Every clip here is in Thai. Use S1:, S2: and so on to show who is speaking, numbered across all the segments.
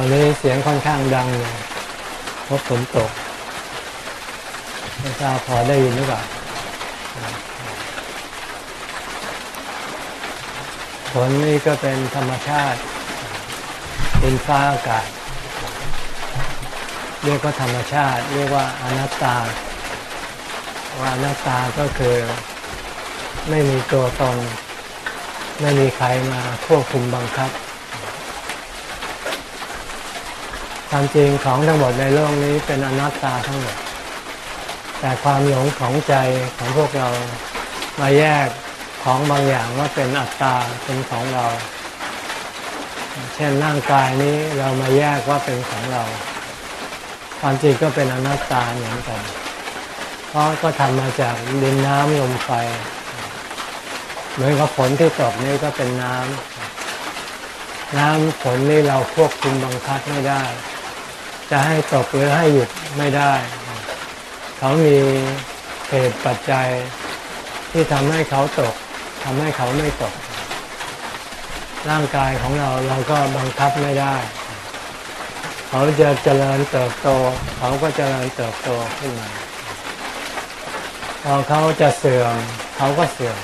S1: วันนี้เสียงค่อนข้างดังเลยเพราะฝนตกไม่ทราบพอได้ยินหรือเปล่าฝนนี่ก็เป็นธรรมชาติ เป็นฟ้าอากาศ เรียกว่าธรรมชาติ เรียกว่าอนัตตาว่าอนัตตาก็คือไม่มีตัวตน ไม่มีใครมาควบคุมบังคับ ความจริงของทั้งหมดในโลกนี้เป็นอนัตตาทั้งหมด แต่ความหลงของใจของพวกเรามาแยกของบางอย่างว่าเป็นอัตตาเป็นของเรา เช่นร่างกายนี้เรามาแยกว่าเป็นของเรา ความจริงก็เป็นอนัตตาเหมือนกันเพราะก็ทำมาจากดินน้ำลมไฟเหมือนกับฝนที่ตกนี่ก็เป็นน้ำน้ำฝนนี่เราควบคุมบังคับไม่ได้ จะให้ตกหรือให้หยุดไม่ได้ เขามีเหตุปัจจัยที่ทำให้เขาตกทำให้เขาไม่ตก ร่างกายของเราเราก็บังคับไม่ได้ เขาจะเจริญเติบโต เขาก็เจริญเติบโตขึ้นมาพอเขาจะเสื่อม เขาก็เสื่อม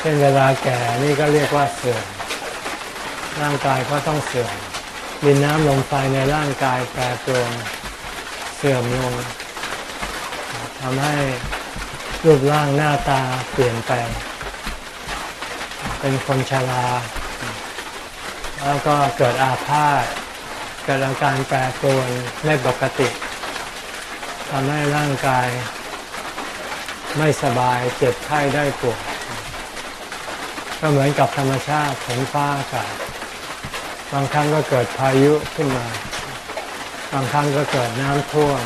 S1: เช่นเวลาแก่นี่ก็เรียกว่าเสื่อมร่างกายก็ต้องเสื่อม ดินน้ำลมไฟในร่างกายแปรปรวนเสื่อมลงทำให้รูปร่างหน้าตาเปลี่ยนแปลง เป็นคนชรา แล้วก็เกิดอาพาธเกิดอาการแปรปรวนไม่ปกติทำให้ร่างกาย ไม่สบายเจ็บไข้ได้ปวยก็เหมือนกับธรรมชาติฝนฟ้าอากาศ บางครั้งก็เกิดพายุขึ้นมา บางครั้งก็เกิดน้ำท่วม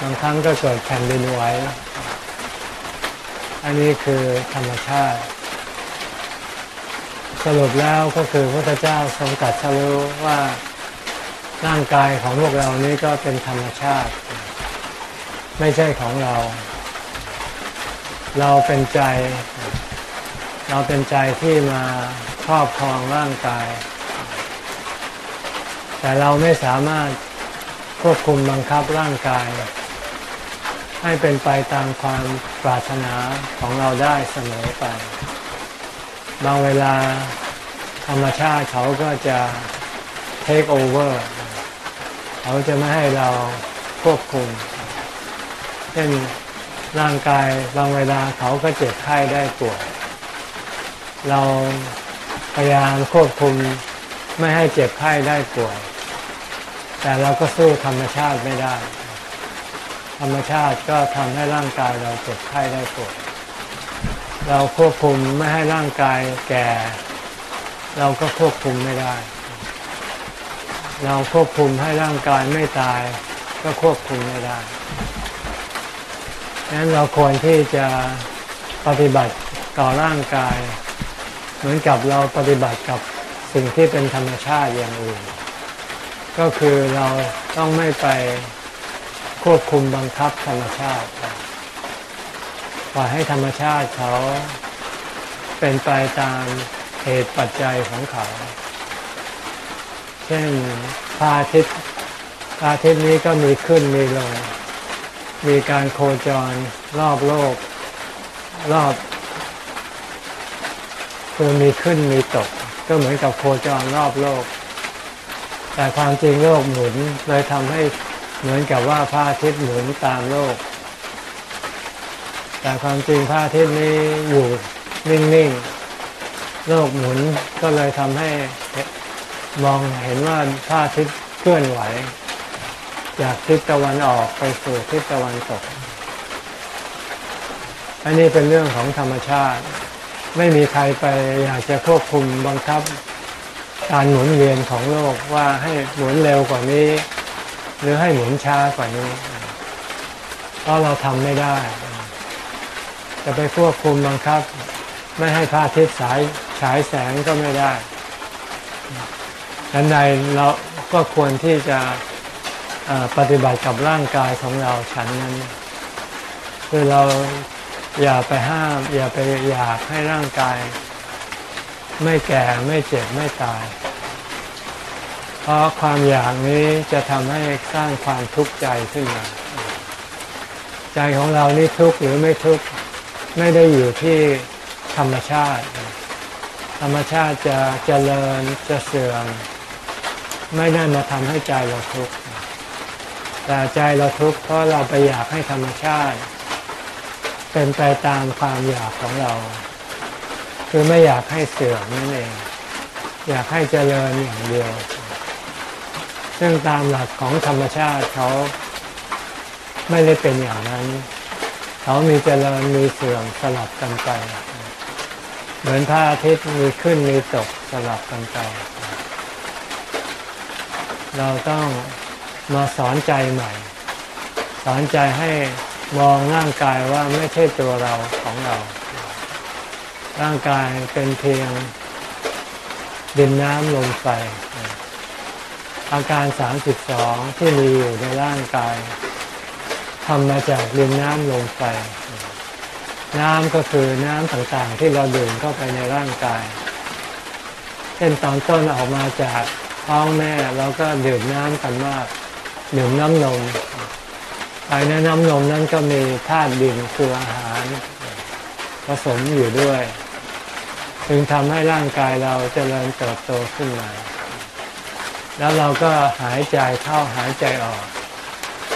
S1: บางครั้งก็เกิดแผ่นดินไหว อันนี้คือธรรมชาติ สรุปแล้วก็คือพระเจ้าทรงตรัสรู้ว่าร่างกายของพวกเรานี้ก็เป็นธรรมชาติ ไม่ใช่ของเรา เราเป็นใจ เราเป็นใจที่มาครอบครองร่างกาย แต่เราไม่สามารถควบคุมบังคับร่างกาย ให้เป็นไปตามความปรารถนาของเราได้เสมอไป บางเวลาธรรมชาติเขาก็จะ take over เขาจะไม่ให้เราควบคุม เช่นร่างกายบางเวลาเขาก็เจ็บไข้ได้ป่วย เราพยายามควบคุม ไม่ให้เจ็บไข้ได้ป่วย แต่เราก็สู้ธรรมชาติไม่ได้ ธรรมชาติก็ทำให้ร่างกายเราเจ็บไข้ได้ป่วย เราควบคุมไม่ให้ร่างกายแก่ เราก็ควบคุมไม่ได้ เราควบคุมให้ร่างกายไม่ตาย ก็ควบคุมไม่ได้ดังนั้นเราควรที่จะปฏิบัติต่อร่างกาย เหมือนกับเราปฏิบัติกับ สิ่งที่เป็นธรรมชาติอย่างอื่น ก็คือเราต้องไม่ไปควบคุมบังคับธรรมชาติปล่อยให้ธรรมชาติเขาเป็นไปตามเหตุปัจจัยของเขา เช่นพระอาทิตย์พระอาทิตย์นี้ก็มีขึ้นมีลง มีการโคจรรอบโลก รอบคือมีขึ้นมีตก ก็เหมือนกับโคจรรอบโลก แต่ความจริงโลกหมุนเลยทำให้เหมือนกับว่าพระอาทิตย์หมุนตามโลก แต่ความจริงพระอาทิตย์นี้อยู่นิ่งๆ โลกหมุนก็เลยทำให้มองเห็นว่าพระอาทิตย์เคลื่อนไหว จากทิศตะวันออกไปสู่ทิศตะวันตก อันนี้เป็นเรื่องของธรรมชาติ ไม่มีใครไปอยากจะควบคุมบังคับการหมุนเวียนของโลกว่าให้หมุนเร็วกว่านี้ หรือให้หมุนช้ากว่านี้ เพราะเราทำไม่ได้ จะไปควบคุมบังคับ ไม่ให้พระอาทิตย์สายฉายแสงก็ไม่ได้ดังนั้นเราก็ควรที่จะปฏิบัติกับร่างกายของเราฉันนั้น คือเรา อย่าไปห้าม อย่าไปอยากให้ร่างกาย ไม่แก่ไม่เจ็บไม่ตาย เพราะความอยากนี้จะทำให้สร้างความทุกข์ใจขึ้นมา ใจของเรานี่ทุกข์หรือไม่ทุกข์ไม่ได้อยู่ที่ธรรมชาติ ธรรมชาติจะเจริญจะเสื่อม ไม่ได้มาทำให้ใจเราทุกข์แต่ใจเราทุกข์เพราะเราไปอยากให้ธรรมชาติ เป็นไปตามความอยากของเรา คือไม่อยากให้เสื่อมนั่นเอง อยากให้เจริญอย่างเดียว ซึ่งตามหลักของธรรมชาติเขาไม่ได้เป็นอย่างนั้น เขามีเจริญมีเสื่อมสลับกันไป เหมือนพระอาทิตย์มีขึ้นมีตกสลับกันไป เราต้องมาสอนใจใหม่ สอนใจให้ มองร่างกายว่าไม่ใช่ตัวเราของเรา ร่างกายเป็นเพียงดินน้ำลมไฟอาการ 32 ที่มีอยู่ในร่างกายทำมาจากดินน้ำลมไฟ น้ำก็คือน้ำต่างๆ ที่เราดื่มเข้าไปในร่างกาย เช่นตอนต้นออกมาจากท้องแม่เราก็ดื่มน้ำกันมาก ดื่มน้ำนม ภายในน้ำนมนั้นก็มีธาตุดินคืออาหารผสมอยู่ด้วย จึงทำให้ร่างกายเราจเจริญเติบโตขึ้นมา แล้วเราก็หายใจเข้าหายใจออก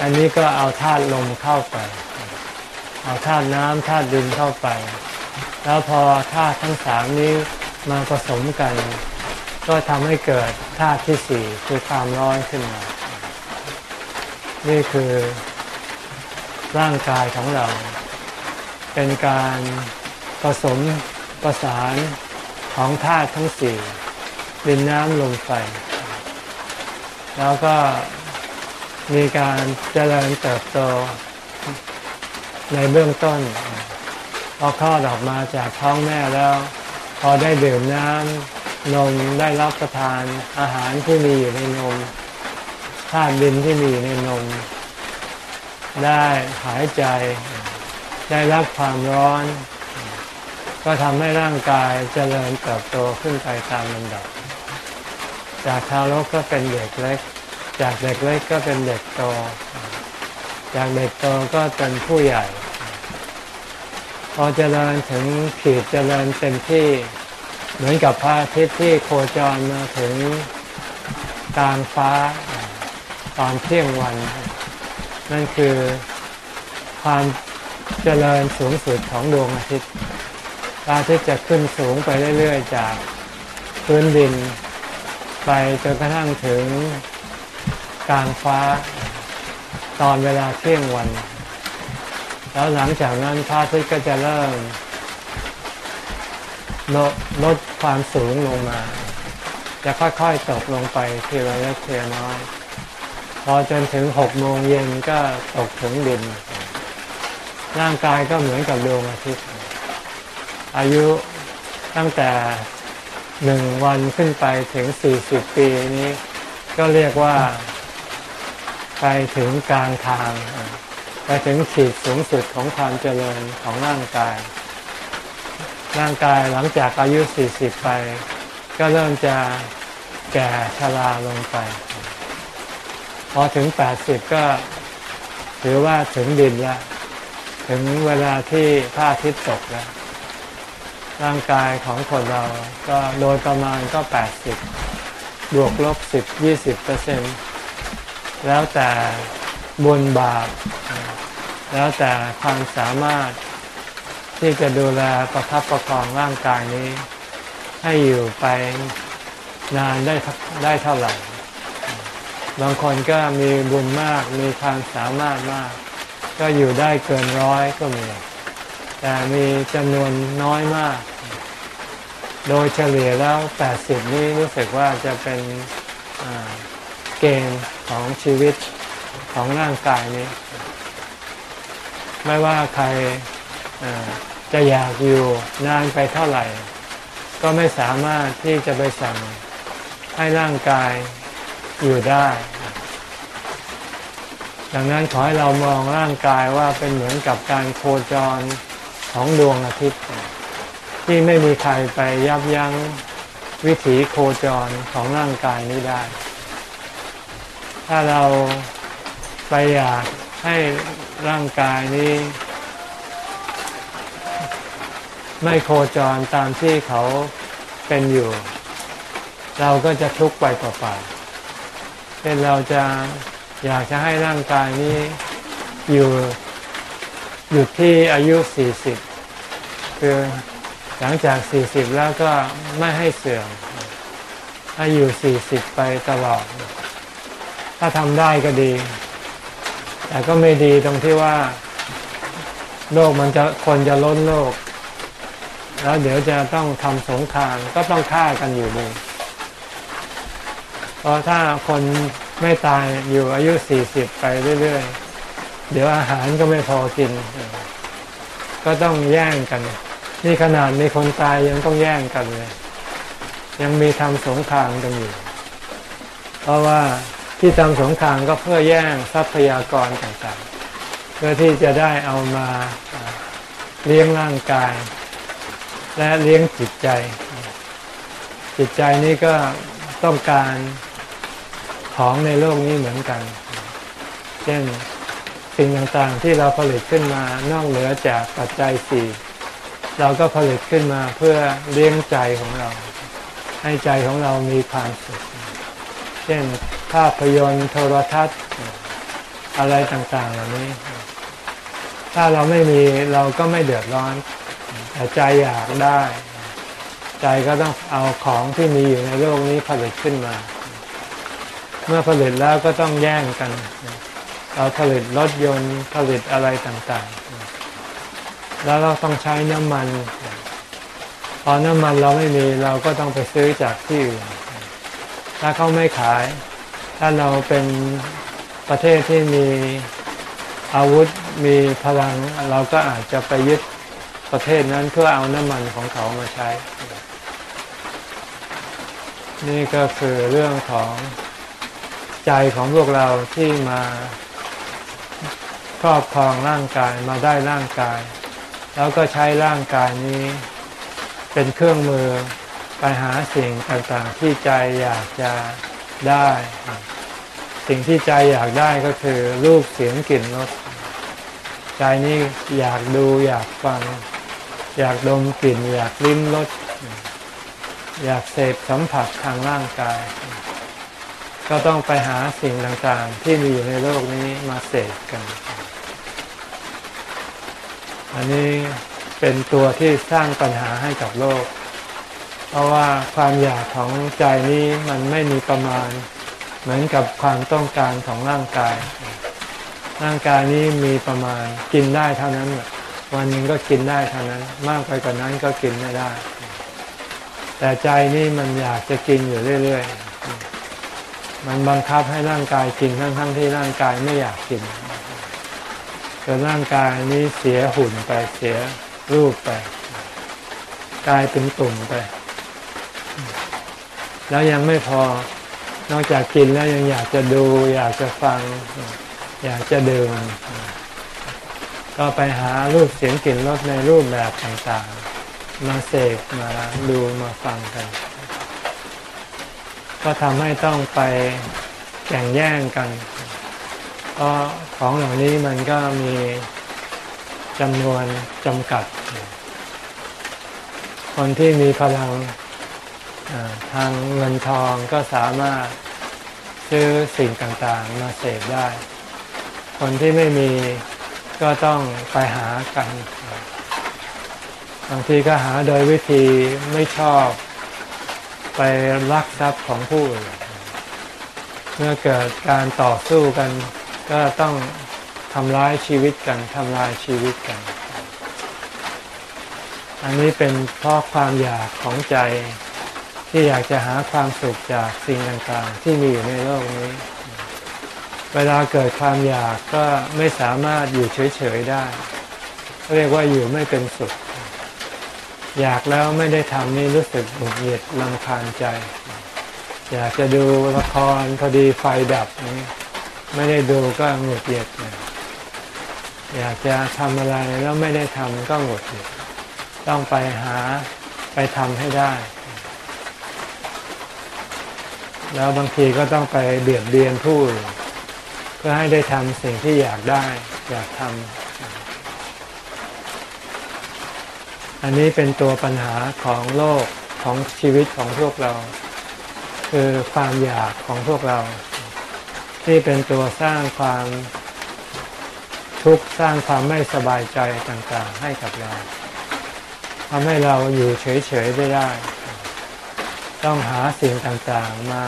S1: อันนี้ก็เอาธาตุลมเข้าไป เอาธาตุน้ำธาตุดินเข้าไป แล้วพอธาตุทั้งสามนี้มาผสมกัน ก็ทำให้เกิดธาตุที่สี่คือความร้อนขึ้นมา นี่คือ ร่างกายของเรา เป็นการผสมประสานของธาตุทั้งสี่ดินน้ำลมไฟ แล้วก็มีการเจริญเติบโตในเบื้องต้น พอคลอดออกมาจากท้องแม่แล้ว พอได้ดื่มน้ำนมได้รับประทานอาหารที่มีอยู่ในนมธาตุดินที่มีอยู่ในนม ได้หายใจ ได้รับความร้อน ก็ทำให้ร่างกายเจริญเติบโตขึ้นไปตามลำดับ จากทารกก็เป็นเด็กเล็ก จากเด็กเล็กก็เป็นเด็กโต จากเด็กโตก็เป็นผู้ใหญ่ พอเจริญถึงขีดเจริญเต็มที่เหมือนกับพระอาทิตย์ที่โคจรมาถึงกลางฟ้าตอนเที่ยงวัน นั่นคือความเจริญสูงสุดของดวงอาทิตย์พระอาทิตย์จะขึ้นสูงไปเรื่อยๆ จากพื้นดิน ไปจนกระทั่งถึงกลางฟ้าตอนเวลาเที่ยงวัน แล้วหลังจากนั้นพระอาทิตย์ก็จะเริ่มลดลดความสูงลงมา จะค่อยๆตกลงไปทีละเล็กทีละน้อย พอจนถึงหกโมงเย็นก็ตกถึงดิน ร่างกายก็เหมือนกับดวงอาทิตย์ อายุตั้งแต่หนึ่งวันขึ้นไปถึงสี่สิบปีนี้ ก็เรียกว่า ไปถึงกลางทาง ไปถึงขีดสูงสุดของความเจริญของร่างกาย ร่างกายหลังจากอายุสี่สิบไป ก็เริ่มจะแก่ชราลงไป พอถึงแปดสิบก็ถือว่าถึงดินแล้ว ถึงเวลาที่พระอาทิตย์ตกแล้ว ร่างกายของคนเราก็โดยประมาณก็80บวกลบ10 20เปอร์เซ็นแล้วแต่บุญบาป แล้วแต่ความสามารถที่จะดูแลประคับประคองร่างกายนี้ ให้อยู่ไปนานได้ได้เท่าไหร่ บางคนก็มีบุญมากมีความสามารถมาก ก็อยู่ได้เกินร้อยก็มี แต่มีจำนวนน้อยมาก โดยเฉลี่ยแล้ว 80 นี้รู้สึกว่าจะเป็นเกณฑ์ของชีวิตของร่างกายนี้ ไม่ว่าใครจะอยากอยู่นานไปเท่าไหร่ ก็ไม่สามารถที่จะไปสั่งให้ร่างกาย อยู่ได้ ดังนั้นขอให้เรามองร่างกายว่าเป็นเหมือนกับการโคจรของดวงอาทิตย์ ที่ไม่มีใครไปยับยั้งวิถีโคจรของร่างกายนี้ได้ ถ้าเราไปอยากให้ร่างกายนี้ ไม่โคจรตามที่เขาเป็นอยู่ เราก็จะทุกข์ไปเปล่าๆ เช่นเราจะอยากจะให้ร่างกายนี้อยู่หยุดที่อายุ 40 คือหลังจาก 40 แล้วก็ไม่ให้เสื่อมให้อยู่ 40 ไปตลอด ถ้าทำได้ก็ดี แต่ก็ไม่ดีตรงที่ว่า โลกมันจะคนจะล้นโลก แล้วเดี๋ยวจะต้องทำสงครามก็ต้องฆ่ากันอยู่ดี เพราะถ้าคนไม่ตายอยู่อายุ40ไปเรื่อยๆ เดี๋ยวอาหารก็ไม่พอกิน ก็ต้องแย่งกัน นี่ขนาดมีคนตายยังต้องแย่งกันเลย ยังมีทำสงครามกันอยู่ เพราะว่าที่ทำสงครามก็เพื่อแย่งทรัพยากรต่างๆ เพื่อที่จะได้เอามาเลี้ยงร่างกาย และเลี้ยงจิตใจ จิตใจนี้ก็ต้องการ ของในโลกนี้เหมือนกัน เช่นสิ่งต่างๆที่เราผลิตขึ้นมานอกเหนือจากปัจจัยสี่เราก็ผลิตขึ้นมาเพื่อเลี้ยงใจของเรา ให้ใจของเรามีความสุข เช่นภาพยนตร์โทรทัศน์ อะไรต่างๆ เหล่านี้ ถ้าเราไม่มีเราก็ไม่เดือดร้อนแต่ใจอยากได้ ใจก็ต้องเอาของที่มีอยู่ในโลกนี้ผลิตขึ้นมา เมื่อผลิตแล้วก็ต้องแย่งกัน เราผลิตรถยนต์ผลิตอะไรต่างๆ แล้วเราต้องใช้น้ำมัน พอน้ำมันเราไม่มีเราก็ต้องไปซื้อจากที่อื่นถ้าเขาไม่ขาย ถ้าเราเป็นประเทศที่มีอาวุธมีพลังเราก็อาจจะไปยึดประเทศนั้นเพื่อเอาน้ำมันของเขามาใช้ นี่ก็คือเรื่องของ ใจของพวกเราที่มาครอบครองร่างกายมาได้ร่างกาย แล้วก็ใช้ร่างกายนี้เป็นเครื่องมือไปหาสิ่งต่างๆที่ใจอยากจะได้ สิ่งที่ใจอยากได้ก็คือรูปเสียงกลิ่นรสใจนี้อยากดูอยากฟัง อยากดมกลิ่น อยากลิ้มรสอยากเสพสัมผัสทางร่างกาย ก็ต้องไปหาสิ่งต่างๆ ที่มีอยู่ในโลกนี้มาเสพกัน อันนี้เป็นตัวที่สร้างปัญหาให้กับโลก เพราะว่าความอยากของใจนี้มันไม่มีประมาณ เหมือนกับความต้องการของร่างกาย ร่างกายนี้มีประมาณกินได้เท่านั้น วันหนึ่งก็กินได้เท่านั้น มากไปกว่านั้นก็กินไม่ได้ แต่ใจนี่มันอยากจะกินอยู่เรื่อย ๆ มันบังคับให้ร่างกายกินทั้งๆที่ร่างกายไม่อยากกินจนร่างกายนี้เสียหุ่นไปเสียรูปไปกลายเป็นตุ่มไป แล้วยังไม่พอนอกจากกินแล้วยังอยากจะดู อยากจะฟัง อยากจะดื่มก็ไปหารูปเสียงกลิ่นรสในรูปแบบต่างๆ มาเสพมาดูมาฟังกัน ก็ทำให้ต้องไปแข่งแย่งกัน เพราะของเหล่านี้มันก็มีจำนวนจำกัด คนที่มีพลังทางเงินทองก็สามารถซื้อสิ่งต่างๆ มาเสพได้ คนที่ไม่มีก็ต้องไปหากัน บางทีก็หาโดยวิธีไม่ชอบ ไปลักทรัพย์ของผู้อื่นเมื่อเกิดการต่อสู้กัน ก็ต้องทำร้ายชีวิตกันทำลายชีวิตกัน อันนี้เป็นเพราะความอยากของใจที่อยากจะหาความสุขจากสิ่งต่างๆ ที่มีอยู่ในโลกนี้ เวลาเกิดความอยากก็ไม่สามารถอยู่เฉยๆได้ เรียกว่าอยู่ไม่เป็นสุข อยากแล้วไม่ได้ทำนี่รู้สึกหงุดหงิดลำคาญใจ อยากจะดูละครพอดีไฟดับนี้ไม่ได้ดูก็หงุดหงิดอยากจะทำอะไรแล้วไม่ได้ทำก็หงุดหงิดต้องไปหาไปทำให้ได้ แล้วบางทีก็ต้องไปเบียดเบียนผู้อื่นพื่อให้ได้ทำสิ่งที่อยากได้ อยากทำ อันนี้เป็นตัวปัญหาของโลกของชีวิตของพวกเรา คือความอยากของพวกเรา ที่เป็นตัวสร้างความทุกข์สร้างความไม่สบายใจต่างๆ ให้กับเราทำให้เราอยู่เฉยๆไม่ได้ ต้องหาสิ่งต่างๆมา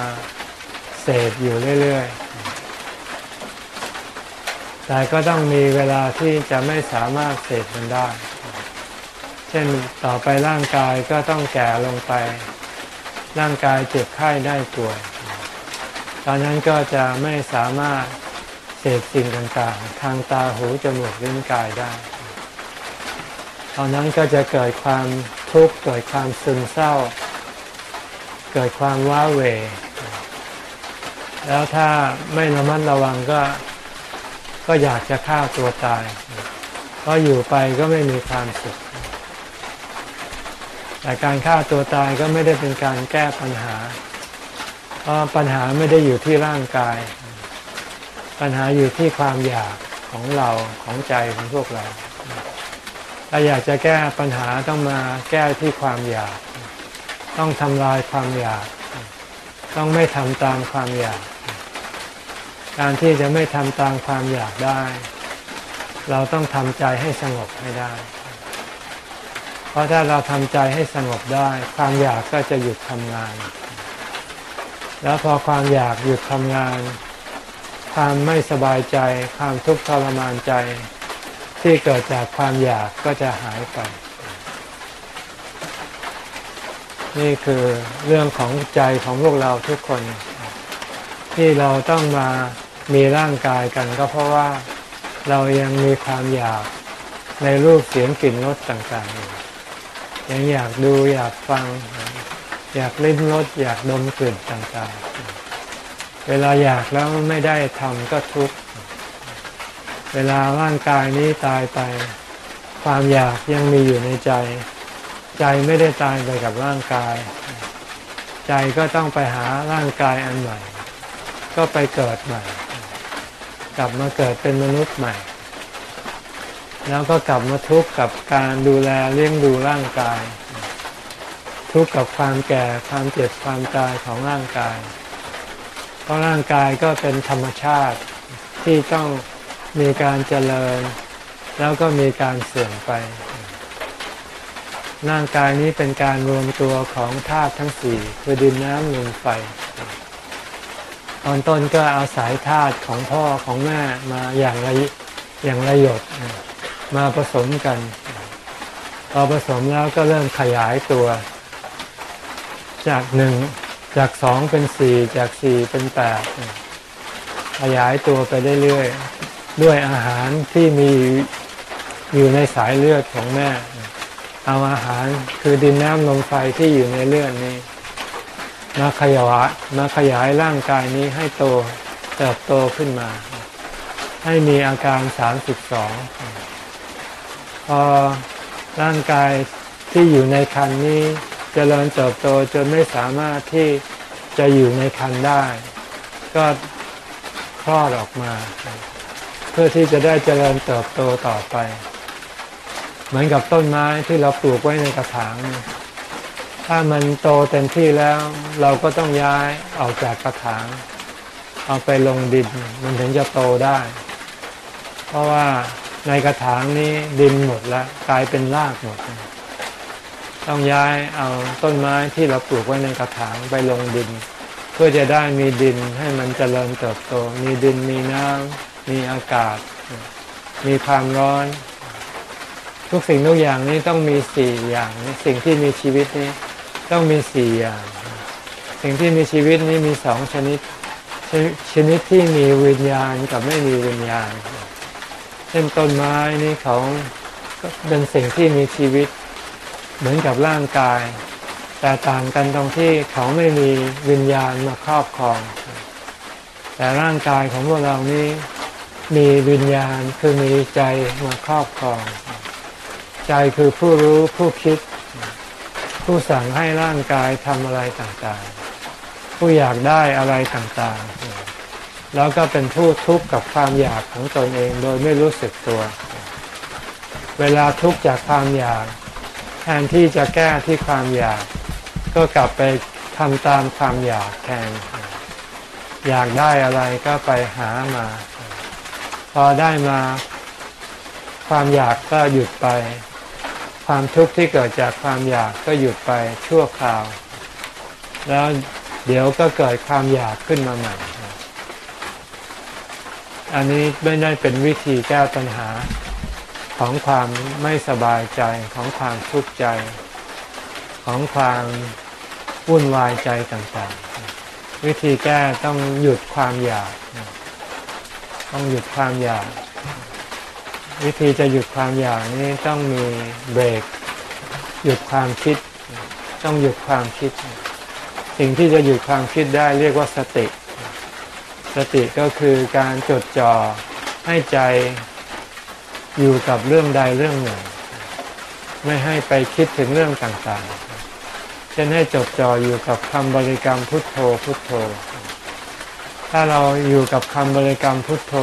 S1: เสพอยู่เรื่อยๆ แต่ก็ต้องมีเวลาที่จะไม่สามารถเสพมันได้ ช่นต่อไปร่างกายก็ต้องแก่ลงไป ร่างกายเจ็บไข้ได้ป่วย ตอนนั้นก็จะไม่สามารถเสพสิ่งต่างๆ ทางตาหูจมูกลิ้นกายได้ ตอนนั้นก็จะเกิดความทุกข์เกิดความซึมเศร้า เกิดความว้าเหวแล้วถ้าไม่ระมัดระวังก็ก็อยากจะฆ่าตัวตาย เพราะอยู่ไปก็ไม่มีความสุข แต่การฆ่าตัวตายก็ไม่ได้เป็นการแก้ปัญหา เพราะปัญหาไม่ได้อยู่ที่ร่างกาย ปัญหาอยู่ที่ความอยากของเราของใจของพวกเรา ถ้าอยากจะแก้ปัญหาต้องมาแก้ที่ความอยาก ต้องทำลายความอยาก ต้องไม่ทำตามความอยาก การที่จะไม่ทำตามความอยากได้ เราต้องทำใจให้สงบให้ได้ เพราะถ้าเราทำใจให้สงบได้ความอยากก็จะหยุดทำงาน แล้วพอความอยากหยุดทำงาน ความไม่สบายใจ ความทุกข์ทรมานใจ ที่เกิดจากความอยากก็จะหายไป นี่คือเรื่องของใจของพวกเราทุกคน ที่เราต้องมามีร่างกายกันก็เพราะว่าเรายังมีความอยากในรูปเสียงกลิ่นรสต่างๆอยู่ ยังอยากดูอยากฟัง อยากลิ้มรสอยากดมกลิ่นต่างๆ เวลาอยากแล้วไม่ได้ทำก็ทุกข์ เวลาร่างกายนี้ตายไป ความอยากยังมีอยู่ในใจ ใจไม่ได้ตายไปกับร่างกาย ใจก็ต้องไปหาร่างกายอันใหม่ ก็ไปเกิดใหม่ กลับมาเกิดเป็นมนุษย์ใหม่ แล้วก็กลับมาทุกข์กับการดูแลเลี้ยงดูร่างกาย ทุกข์กับความแก่ความเจ็บความตายของร่างกาย เพราะร่างกายก็เป็นธรรมชาติที่ต้องมีการเจริญ แล้วก็มีการเสื่อมไป ร่างกายนี้เป็นการรวมตัวของธาตุทั้งสี่คือดินน้ำลมไฟตอนต้นก็เอาสายธาตุของพ่อของแม่มาอย่างละอย่างละหยด มาผสมกันพอผสมแล้วก็เริ่มขยายตัว จากหนึ่งจากสองเป็นสี่จากสี่เป็นแปดขยายตัวไปเรื่อยๆด้วยอาหารที่มีอยู่ในสายเลือดของแม่ เอาอาหารคือดินน้ำลมไฟที่อยู่ในเลือดนี้มาขยายมาขยายร่างกายนี้ให้โตเติบโตขึ้นมา ให้มีอาการสามสิบสอง พอร่างกายที่อยู่ในคันนี้จเจริญเติบโตจนไม่สามารถที่จะอยู่ในคันได้ ก็คลอดออกมา เพื่อที่จะได้เจริญเติบโตต่อไป เหมือนกับต้นไม้ที่เราปลูกไว้ในกระถาง ถ้ามันโตเต็มที่แล้ว เราก็ต้องย้ายออกจากกระถาง เอาไปลงดินมันถึงจะโตได้ เพราะว่า ในกระถางนี้ดินหมดแล้วกลายเป็นรากหมด ต้องย้ายเอาต้นไม้ที่เราปลูกไว้ในกระถางไปลงดิน เพื่อจะได้มีดินให้มันเจริญเติบโต มีดินมีน้ำมีอากาศ มีความร้อน ทุกสิ่งทุกอย่างนี้ต้องมีสี่อย่างสิ่งที่มีชีวิตนี้ต้องมีสี่อย่าง สิ่งที่มีชีวิตนี้มีสองชนิด ชนิดที่มีวิญญาณกับไม่มีวิญญาณ ช่นต้นไม้นี่เขาเป็นสิ่งที่มีชีวิตเหมือนกับร่างกาย แต่ต่างกันตรงที่เขาไม่มีวิญญาณมาครอบครอง แต่ร่างกายของพวกเรานี้มีวิญญาณคือมีใจมาครอบครอง ใจคือผู้รู้ผู้คิด ผู้สั่งให้ร่างกายทำอะไรต่างๆ ผู้อยากได้อะไรต่างๆ แล้วก็เป็นผู้ทุกข์กับความอยากของตนเองโดยไม่รู้สึกตัว เวลาทุกข์จากความอยาก แทนที่จะแก้ที่ความอยาก ก็กลับไปทำตามความอยากแทน อยากได้อะไรก็ไปหามา พอได้มา ความอยากก็หยุดไป ความทุกข์ที่เกิดจากความอยากก็หยุดไปชั่วคราว แล้วเดี๋ยวก็เกิดความอยากขึ้นมาใหม่ อันนี้ไม่ได้เป็นวิธีแก้ปัญหาของความไม่สบายใจของความทุกข์ใจ ของความวุ่นวายใจต่างๆ วิธีแก้ต้องหยุดความอยาก ต้องหยุดความอยาก วิธีจะหยุดความอยากนี้ต้องมีเบรก หยุดความคิด ต้องหยุดความคิด สิ่งที่จะหยุดความคิดได้เรียกว่าสติ สติก็คือการจดจ่อให้ใจอยู่กับเรื่องใดเรื่องหนึ่ง ไม่ให้ไปคิดถึงเรื่องต่างๆ เช่นให้จดจ่ออยู่กับคำบริกรรมพุทโธพุทโธ ถ้าเราอยู่กับคำบริกรรมพุทโธ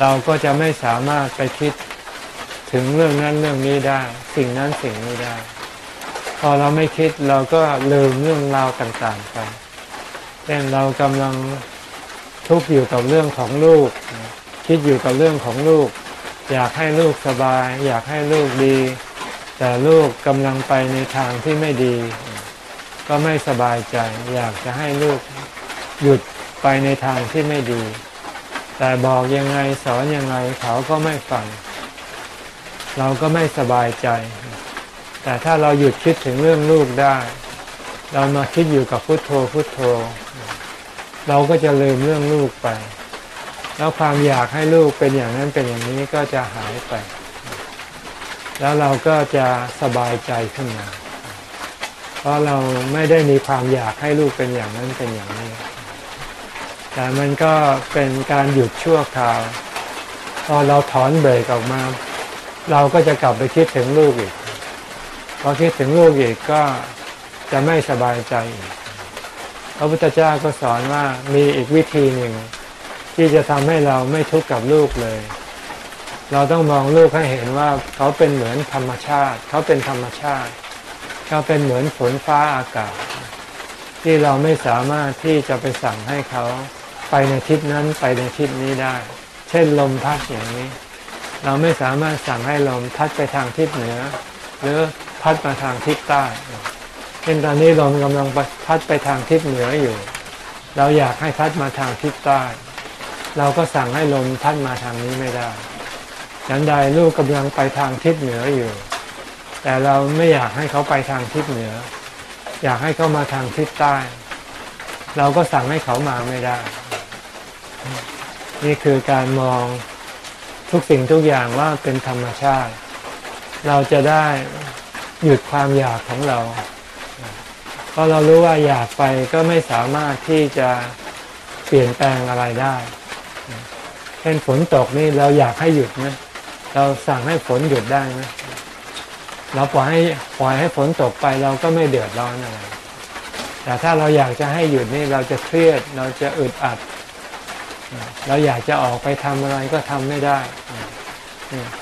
S1: เราก็จะไม่สามารถไปคิดถึงเรื่องนั้นเรื่องนี้ได้ สิ่งนั้นสิ่งนี้ได้ พอเราไม่คิดเราก็ลืมเรื่องราวต่างๆไปเช่นเรากำลัง ทุกข์อยู่กับเรื่องของลูก คิดอยู่กับเรื่องของลูก อยากให้ลูกสบาย อยากให้ลูกดี แต่ลูกกำลังไปในทางที่ไม่ดี ก็ไม่สบายใจ อยากจะให้ลูกหยุดไปในทางที่ไม่ดี แต่บอกยังไงสอนยังไงเขาก็ไม่ฟัง เราก็ไม่สบายใจ แต่ถ้าเราหยุดคิดถึงเรื่องลูกได้ เรามาคิดอยู่กับพุทโธพุทโธ เราก็จะลืมเรื่องลูกไป แล้วความอยากให้ลูกเป็นอย่างนั้นเป็นอย่างนี้ก็จะหายไป แล้วเราก็จะสบายใจขึ้นมา เพราะเราไม่ได้มีความอยากให้ลูกเป็นอย่างนั้นเป็นอย่างนี้ แต่มันก็เป็นการหยุดชั่วคราว พอเราถอนเบรกออกมา เราก็จะกลับไปคิดถึงลูกอีก พอคิดถึงลูกอีกก็จะไม่สบายใจอีก พระพุทธเจ้าก็สอนว่ามีอีกวิธีหนึ่ง ที่จะทำให้เราไม่ทุกข์กับลูกเลย เราต้องมองลูกให้เห็นว่าเขาเป็นเหมือนธรรมชาติ เขาเป็นธรรมชาติ เขาเป็นเหมือนฝนฟ้าอากาศ ที่เราไม่สามารถที่จะไปสั่งให้เขาไปในทิศนั้นไปในทิศนี้ได้ เช่นลมพัดอย่างนี้ เราไม่สามารถสั่งให้ลมพัดไปทางทิศเหนือ หรือพัดมาทางทิศใต้ เช่นตอนนี้ลมกำลังพัดไปทางทิศเหนืออยู่ เราอยากให้พัดมาทางทิศใต้ เราก็สั่งให้ลมพัดมาทางนี้ไม่ได้ฉันใดลูกกำลังไปทางทิศเหนืออยู่ แต่เราไม่อยากให้เขาไปทางทิศเหนือ อยากให้เขามาทางทิศใต้ เราก็สั่งให้เขามาไม่ได้ นี่คือการมองทุกสิ่งทุกอย่างว่าเป็นธรรมชาติ เราจะได้หยุดความอยากของเรา เพราะเรารู้ว่าอยากไปก็ไม่สามารถที่จะเปลี่ยนแปลงอะไรได้เช่นฝนตกนี่เราอยากให้หยุดไหมเราสั่งให้ฝนหยุดได้ไหมเราปล่อยให้ปล่อยให้ฝนตกไปเราก็ไม่เดือดร้อนอะไรแต่ถ้าเราอยากจะให้หยุดนี่เราจะเครียดเราจะอึดอัด เราอยากจะออกไปทำอะไรก็ทำไม่ได้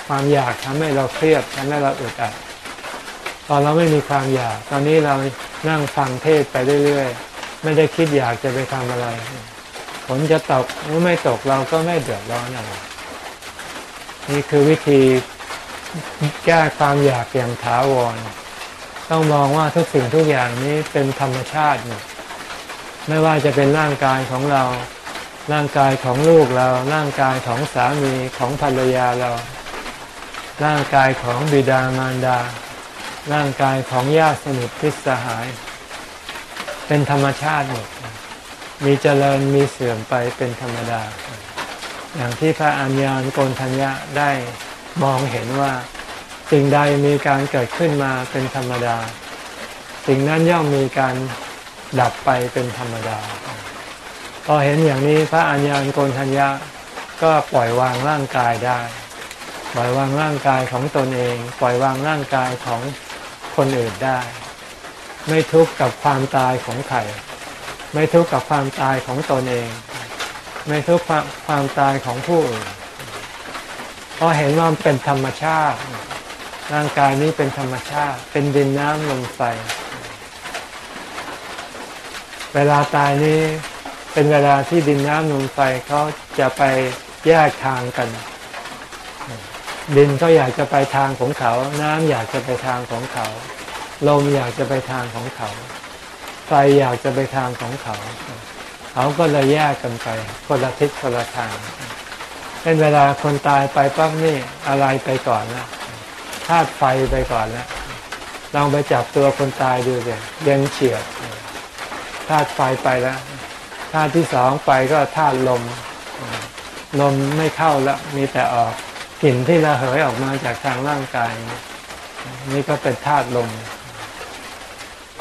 S1: ความอยากทำให้เราเครียดทำให้เราอึดอัด ตอนเราไม่มีความอยาก ตอนนี้เรานั่งฟังเทศไปเรื่อยๆ ไม่ได้คิดอยากจะไปทำอะไรฝนจะตกหรือไม่ตกเราก็ไม่เดือดร้อนอะไร นี่คือวิธีแก้ความอยากอย่างถาวร ต้องมองว่าทุกสิ่งทุกอย่างนี้เป็นธรรมชาติหมดไม่ว่าจะเป็นร่างกายของเรา ร่างกายของลูกเรา ร่างกายของสามีของภรรยาเรา ร่างกายของบิดามารดา ร่างกายของญาติสนิทพิษสหาย เป็นธรรมชาติหมด มีเจริญมีเสื่อมไปเป็นธรรมดา อย่างที่พระอัญญาณโกนทัญญะได้มองเห็นว่าสิ่งใดมีการเกิดขึ้นมาเป็นธรรมดา สิ่งนั้นย่อมมีการดับไปเป็นธรรมดา พอเห็นอย่างนี้พระอัญญาณโกนทัญญะก็ปล่อยวางร่างกายได้ ปล่อยวางร่างกายของตนเอง ปล่อยวางร่างกายของ คนอื่นได้ ไม่ทุกข์กับความตายของใครไม่ทุกข์กับความตายของตนเอง ไม่ทุกข์ความความตายของผู้อื่นเพราะเห็นว่ามันเป็นธรรมชาติ ร่างกายนี้เป็นธรรมชาติ เป็นดินน้ำลมไฟเวลาตายนี้เป็นเวลาที่ดินน้ำลมไฟเขาจะไปแยกทางกัน ดินก็อยากจะไปทางของเขา น้ำอยากจะไปทางของเขา ลมอยากจะไปทางของเขา ไฟอยากจะไปทางของเขา เขาก็เลยแยกกันไป คนละทิศคนละทางเป็นเวลาคนตายไปปั๊บนี่อะไรไปก่อนนะธาตุไฟไปก่อนแล้วลองไปจับตัวคนตายดูสิเย็นเฉียบธาตุไฟไปแล้วธาตุที่สองไปก็ธาตุลม ลมไม่เข้าแล้วมีแต่ออก กลิ่นที่ระเหยออกมาจากทางร่างกาย นี่ก็เป็นธาตุลม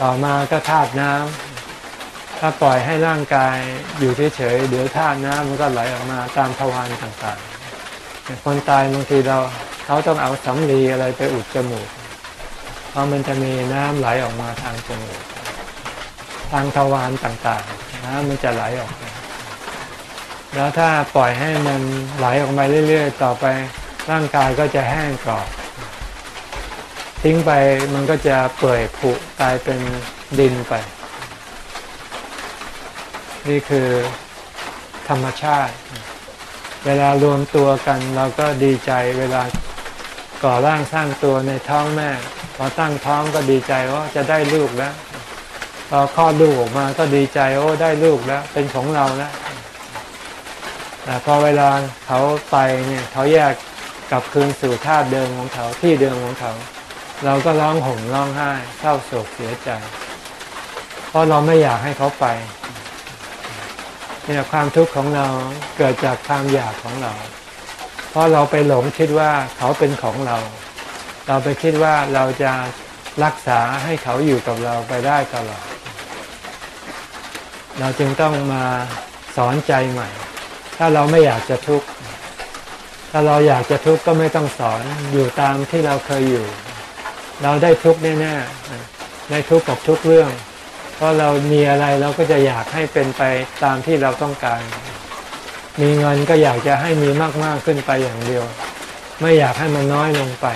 S1: ต่อมาก็ธาตุน้ำถ้าปล่อยให้ร่างกายอยู่เฉยๆเดี๋ยวธาตุน้ำมันก็ไหลออกมาตามทวารต่างๆคนตายบางทีเราเขาต้องเอาสำลีอะไรไปอุดจมูกเพราะมันจะมีน้ำไหลออกมาทางจมูกทางทวารต่างๆน้ำมันจะไหลออกมาแล้วถ้าปล่อยให้มันไหลออกมาเรื่อย ๆ ต่อไป ร่างกายก็จะแห้งกรอบ ทิ้งไปมันก็จะเปื่อยผุกลายเป็นดินไป นี่คือธรรมชาติ เวลารวมตัวกันเราก็ดีใจเวลาก่อร่างสร้างตัวในท้องแม่พอตั้งท้องก็ดีใจว่าจะได้ลูกแล้วพอคลอดลูกออกมาก็ดีใจโอ้ได้ลูกแล้ว เป็นของเราแล้วแต่พอเวลาเขาไปเนี่ยเขาแยก กลับคืนสู่ธาตุเดิมของเขาที่เดิมของเขา เราก็ร้องห่มร้องไห้เศร้าโศกเสียใจ เพราะเราไม่อยากให้เขาไปเนี่ยความทุกข์ของเราเกิดจากความอยากของเรา เพราะเราไปหลงคิดว่าเขาเป็นของเรา เราไปคิดว่าเราจะรักษาให้เขาอยู่กับเราไปได้ตลอด เราจึงต้องมาสอนใจใหม่ ถ้าเราไม่อยากจะทุกข์ ถ้าเราอยากจะทุกข์ก็ไม่ต้องสอนอยู่ตามที่เราเคยอยู่ เราได้ทุกข์แน่ๆได้ทุกข์กับทุกเรื่อง เพราะเรามีอะไรเราก็จะอยากให้เป็นไปตามที่เราต้องการ มีเงินก็อยากจะให้มีมากๆขึ้นไปอย่างเดียว ไม่อยากให้มันน้อยลงไป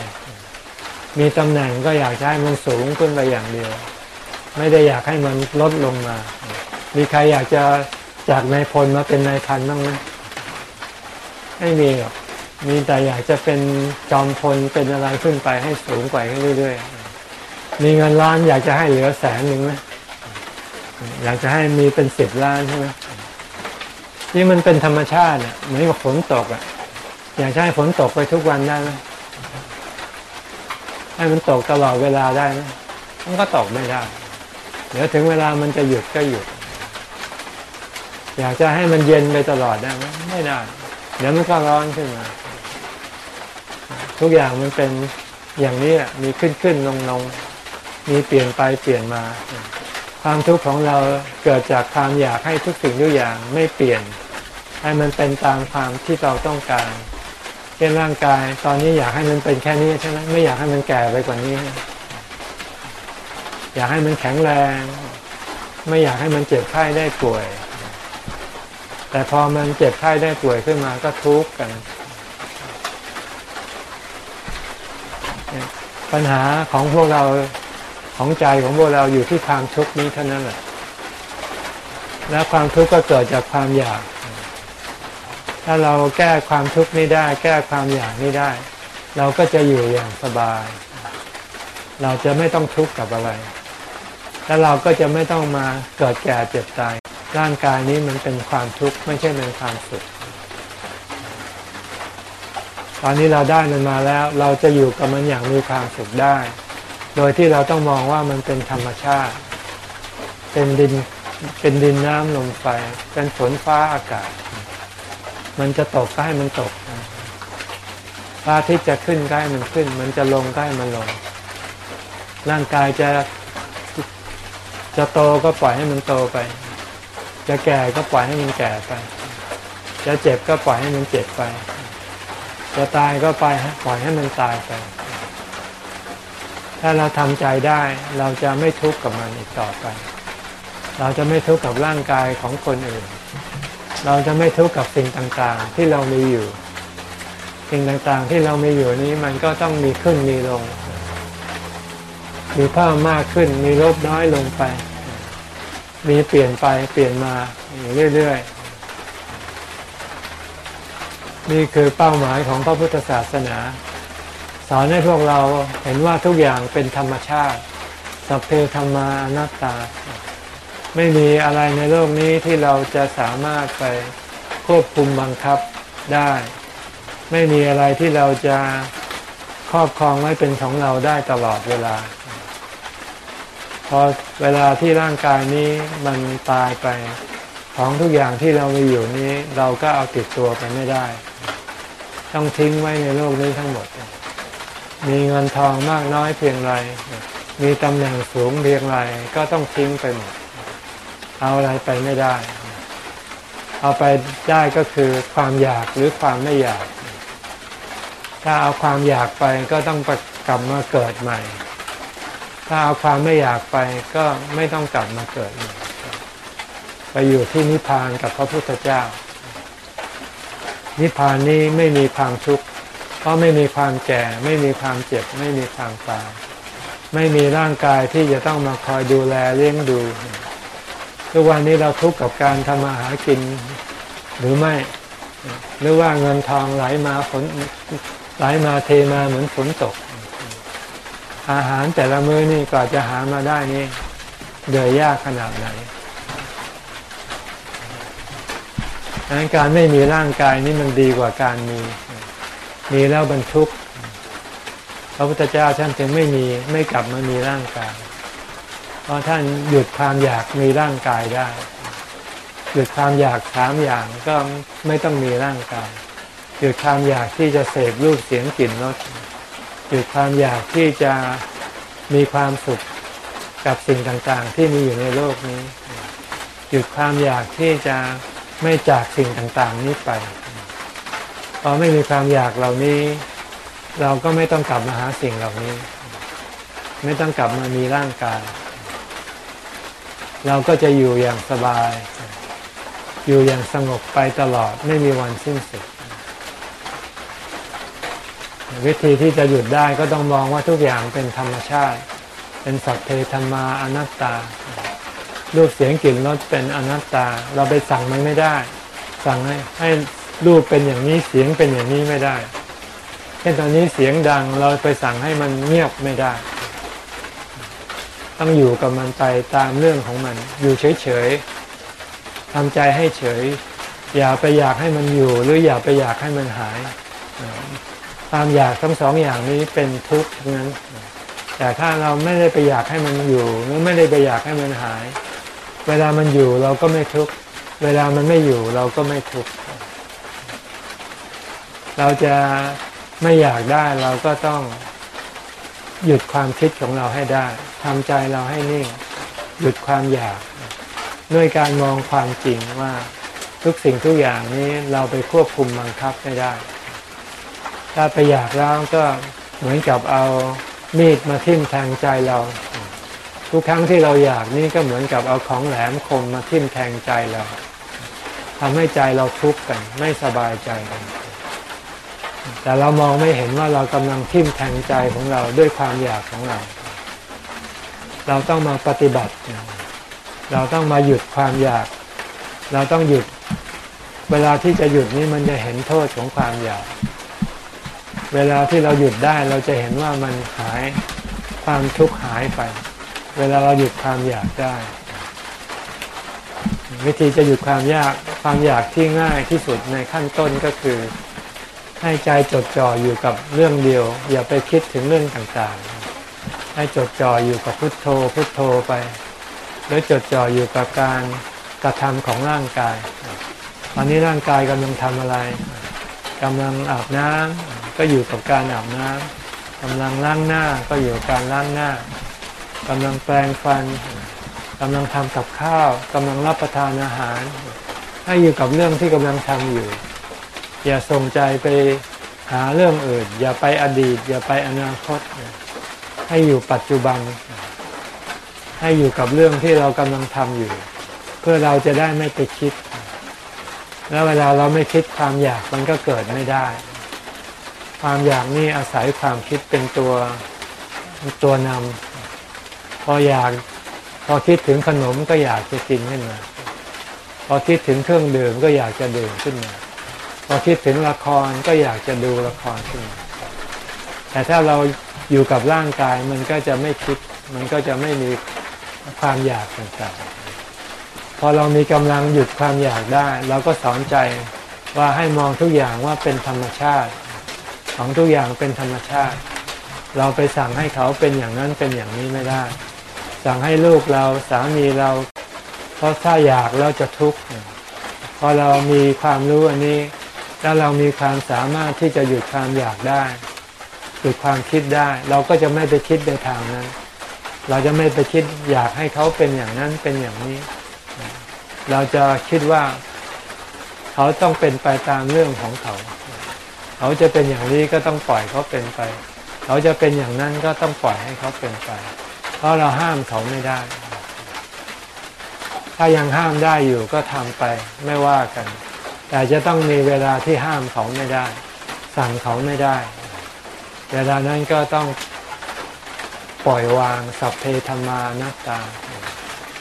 S1: มีตำแหน่งก็อยากจะให้มันสูงขึ้นไปอย่างเดียว ไม่ได้อยากให้มันลดลงมา มีใครอยากจะจากนายพลมาเป็นนายพันบ้างไหมไม่มีหรอก มีแต่อยากจะเป็นจอมพลเป็นอะไรขึ้นไปให้สูงกว่าเรื่อยๆ มีเงินล้านอยากจะให้เหลือแสนหนึ่งไหมอยากจะให้มีเป็นสิบล้านใช่ไหมนี่มันเป็นธรรมชาติอะเหมือนกับฝนตกอะ อยากให้ฝนตกไปทุกวันได้ไหมให้มันตกตลอดเวลาได้ไหมมันก็ตกไม่ได้ เดี๋ยวถึงเวลามันจะหยุดก็หยุด อยากจะให้มันเย็นไปตลอดได้ไหมไม่ได้ เดี๋ยวมันก็ร้อนขึ้นมา ทุกอย่างมันเป็นอย่างนี้มีขึ้นขึ้นลงลงมีเปลี่ยนไปเปลี่ยนมา ความทุกข์ของเราเกิดจากความอยากให้ทุกสิ่งทุกอย่างไม่เปลี่ยน ให้มันเป็นตามความที่เราต้องการเช่นร่างกายตอนนี้อยากให้มันเป็นแค่นี้ใช่ไหมไม่อยากให้มันแก่ไปกว่านี้ อยากให้มันแข็งแรง ไม่อยากให้มันเจ็บไข้ได้ป่วย แต่พอมันเจ็บไข้ได้ป่วยขึ้นมาก็ทุกข์กัน ปัญหาของพวกเราของใจของพวกเราอยู่ที่ความทุกข์นี้เท่านั้นแหละและความทุกข์ก็เกิดจากความอยาก ถ้าเราแก้ความทุกข์นี้ได้ แก้ความอยากนี้ได้ เราก็จะอยู่อย่างสบาย เราจะไม่ต้องทุกข์กับอะไร แล้วเราก็จะไม่ต้องมาเกิดแก่เจ็บตาย ร่างกายนี้มันเป็นความทุกข์ไม่ใช่เป็นความสุข ตอนนี้เราได้มันมาแล้ว เราจะอยู่กับมันอย่างมีความสุขได้ โดยที่เราต้องมองว่ามันเป็นธรรมชาติ เป็นดินเป็นดินน้ำลมไฟ เป็นฝนฟ้าอากาศ มันจะตกก็ให้มันตกพระอาทิตย์จะขึ้นก็ให้มันขึ้น มันจะลงก็ให้มันลง ร่างกายจะจะโตก็ปล่อยให้มันโตไป จะแก่ก็ปล่อยให้มันแก่ไป จะเจ็บก็ปล่อยให้มันเจ็บไป จะตายก็ไปปล่อยให้มันตายไป ถ้าเราทำใจได้เราจะไม่ทุกข์กับมันอีกต่อไป เราจะไม่ทุกข์กับร่างกายของคนอื่น เราจะไม่ทุกข์กับสิ่งต่างๆที่เรามีอยู่ สิ่งต่างๆที่เรามีอยู่นี้มันก็ต้องมีขึ้นมีลง มีเพิ่มมากขึ้นมีลดน้อยลงไป มีเปลี่ยนไปเปลี่ยนมาอยู่เรื่อย ๆ นี่คือเป้าหมายของพระพุทธศาสนา สอนให้พวกเราเห็นว่าทุกอย่างเป็นธรรมชาติ สัพเพธรรมานัตตา ไม่มีอะไรในโลกนี้ที่เราจะสามารถไปควบคุมบังคับได้ ไม่มีอะไรที่เราจะครอบครองไว้เป็นของเราได้ตลอดเวลา พอเวลาที่ร่างกายนี้มันตายไปของทุกอย่างที่เรามีอยู่นี้ เราก็เอาติดตัวไปไม่ได้ ต้องทิ้งไว้ในโลกนี้ทั้งหมด มีเงินทองมากน้อยเพียงไร มีตำแหน่งสูงเพียงไรก็ต้องทิ้งไปหมด เอาอะไรไปไม่ได้ เอาไปได้ก็คือความอยากหรือความไม่อยาก ถ้าเอาความอยากไปก็ต้องกลับมาเกิดใหม่ ถ้าเอาความไม่อยากไปก็ไม่ต้องกลับมาเกิดใหม่ไปอยู่ที่นิพพานกับพระพุทธเจ้า นิพพานนี้ไม่มีความทุกข์เพราะไม่มีความแก่ ไม่มีความเจ็บ ไม่มีความตายไม่มีร่างกายที่จะต้องมาคอยดูแลเลี้ยงดูทุกวันนี้เราทุกข์กับการทำมาหากินหรือไม่ หรือว่าเงินทองไหลมาฝนไหลมาเทมาเหมือนฝนตก อาหารแต่ละมื้อนี่กว่าจะหามาได้นี่เดือยยากขนาดไหน ดังนั้นการไม่มีร่างกายนี่มันดีกว่าการมี มีแล้วบรรทุกพระพุทธเจ้าท่านจึงไม่มีไม่กลับมามีร่างกาย เพราะท่านหยุดความอยากมีร่างกายได้ หยุดความอยากสามอย่างก็ไม่ต้องมีร่างกาย หยุดความอยากที่จะเสพรูปเสียงกลิ่นรสหยุดความอยากที่จะมีความสุขกับสิ่งต่างๆ ที่มีอยู่ในโลกนี้ หยุดความอยากที่จะ ไม่จากสิ่งต่างๆ นี้ไป พอไม่มีความอยากเหล่านี้ เราก็ไม่ต้องกลับมาหาสิ่งเหล่านี้ ไม่ต้องกลับมามีร่างกาย เราก็จะอยู่อย่างสบาย อยู่อย่างสงบไปตลอดไม่มีวันสิ้นสุดวิธีที่จะหยุดได้ก็ต้องมองว่าทุกอย่างเป็นธรรมชาติ เป็นสัพเพธรรมาอนัตตา รูปเสียงกลิ่นรสเป็นอนัตตา เราไปสั่งมันไม่ได้ สั่งให้ให้รูปเป็นอย่างนี้เสียงเป็นอย่างนี้ไม่ได้เช่นตอนนี้เสียงดังเราไปสั่งให้มันเงียบไม่ได้ ต้องอยู่กับมันไปตามเรื่องของมัน อยู่เฉยๆทำใจให้เฉย อย่าไปอยากให้มันอยู่ หรืออย่าไปอยากให้มันหายความอยากทั้งสองอย่างนี้เป็นทุกข์ทั้งนั้น แต่ถ้าเราไม่ได้ไปอยากให้มันอยู่ หรือไม่ได้ไปอยากให้มันหาย เวลามันอยู่เราก็ไม่ทุกข์ เวลามันไม่อยู่เราก็ไม่ทุกข์ เราจะไม่อยากได้เราก็ต้องหยุดความคิดของเราให้ได้ทำใจเราให้นิ่ง หยุดความอยาก ด้วยการมองความจริงว่าทุกสิ่งทุกอย่างนี้เราไปควบคุมบังคับไม่ได้ ถ้าไปอยากแล้วก็เหมือนกับเอามีดมาทิ่มแทงใจเรา ทุกครั้งที่เราอยากนี่ก็เหมือนกับเอาของแหลมคมมาทิ่มแทงใจเราทำให้ใจเราทุกข์กัน ไม่สบายใจกัน แต่เรามองไม่เห็นว่าเรากำลังทิ่มแทงใจของเราด้วยความอยากของเรา เราต้องมาปฏิบัติ เราต้องมาหยุดความอยาก เราต้องหยุด เวลาที่จะหยุดนี้มันจะเห็นโทษของความอยาก เวลาที่เราหยุดได้เราจะเห็นว่ามันหายความทุกข์หายไป เวลาเราหยุดความอยากได้ วิธีจะหยุดความยากความอยากที่ง่ายที่สุดในขั้นต้นก็คือ ให้ใจจดจ่ออยู่กับเรื่องเดียว อย่าไปคิดถึงเรื่องต่างๆ ให้จดจ่ออยู่กับพุทโธ พุทโธไปหรือจดจ่ออยู่กับการกระทำของร่างกาย ตอนนี้ร่างกายกำลังทำอะไรกำลังอาบน้ำก็อยู่กับการอาบน้ำกำลังล้างหน้าก็อยู่กับการล้างหน้า กำลังแปรงฟันกำลังทำกับข้าวกำลังรับประทานอาหาร ให้อยู่กับเรื่องที่กำลังทำอยู่ อย่าส่งใจไปหาเรื่องอื่น อย่าไปอดีต อย่าไปอนาคต ให้อยู่ปัจจุบัน ให้อยู่กับเรื่องที่เรากำลังทำอยู่ เพื่อเราจะได้ไม่ไปคิด แล้วเวลาเราไม่คิดความอยากมันก็เกิดไม่ได้ ความอยากนี่อาศัยความคิดเป็นตัวตัวนำ พออยากพอคิดถึงขนมก็อยากจะกินขึ้นมาพอคิดถึงเครื่องดื่มก็อยากจะดื่มขึ้นมาพอคิดถึงละครก็อยากจะดูละครขึ้นมาแต่ถ้าเราอยู่กับร่างกายมันก็จะไม่คิด มันก็จะไม่มีความอยากต่างๆ พอเรามีกำลังหยุดความอยากได้ เราก็สอนใจว่าให้มองทุกอย่างว่าเป็นธรรมชาติ ของทุกอย่างเป็นธรรมชาติ เราไปสั่งให้เขาเป็นอย่างนั้นเป็นอย่างนี้ไม่ได้ สั่งให้ลูกเราสามีเราเพราะถ้าอยากเราจะทุกข์พอเรามีความรู้อันนี้ แล้วเรามีความสามารถที่จะหยุดความอยากได้ หยุดความคิดได้ เราก็จะไม่ไปคิดในทางนั้น เราจะไม่ไปคิดอยากให้เขาเป็นอย่างนั้นเป็นอย่างนี้ เราจะคิดว่า เขาต้องเป็นไปตามเรื่องของเขา เขาจะเป็นอย่างนี้ก็ต้องปล่อยเขาเป็นไป เขาจะเป็นอย่างนั้นก็ต้องปล่อยให้เขาเป็นไป ราะเราห้ามเขาไม่ได้ ถ้ายังห้ามได้อยู่ก็ทำไปไม่ว่ากัน แต่จะต้องมีเวลาที่ห้ามเขาไม่ได้ สั่งเขาไม่ได้ เวลานั้นก็ต้องปล่อยวางสัพเพธรรมานัตตา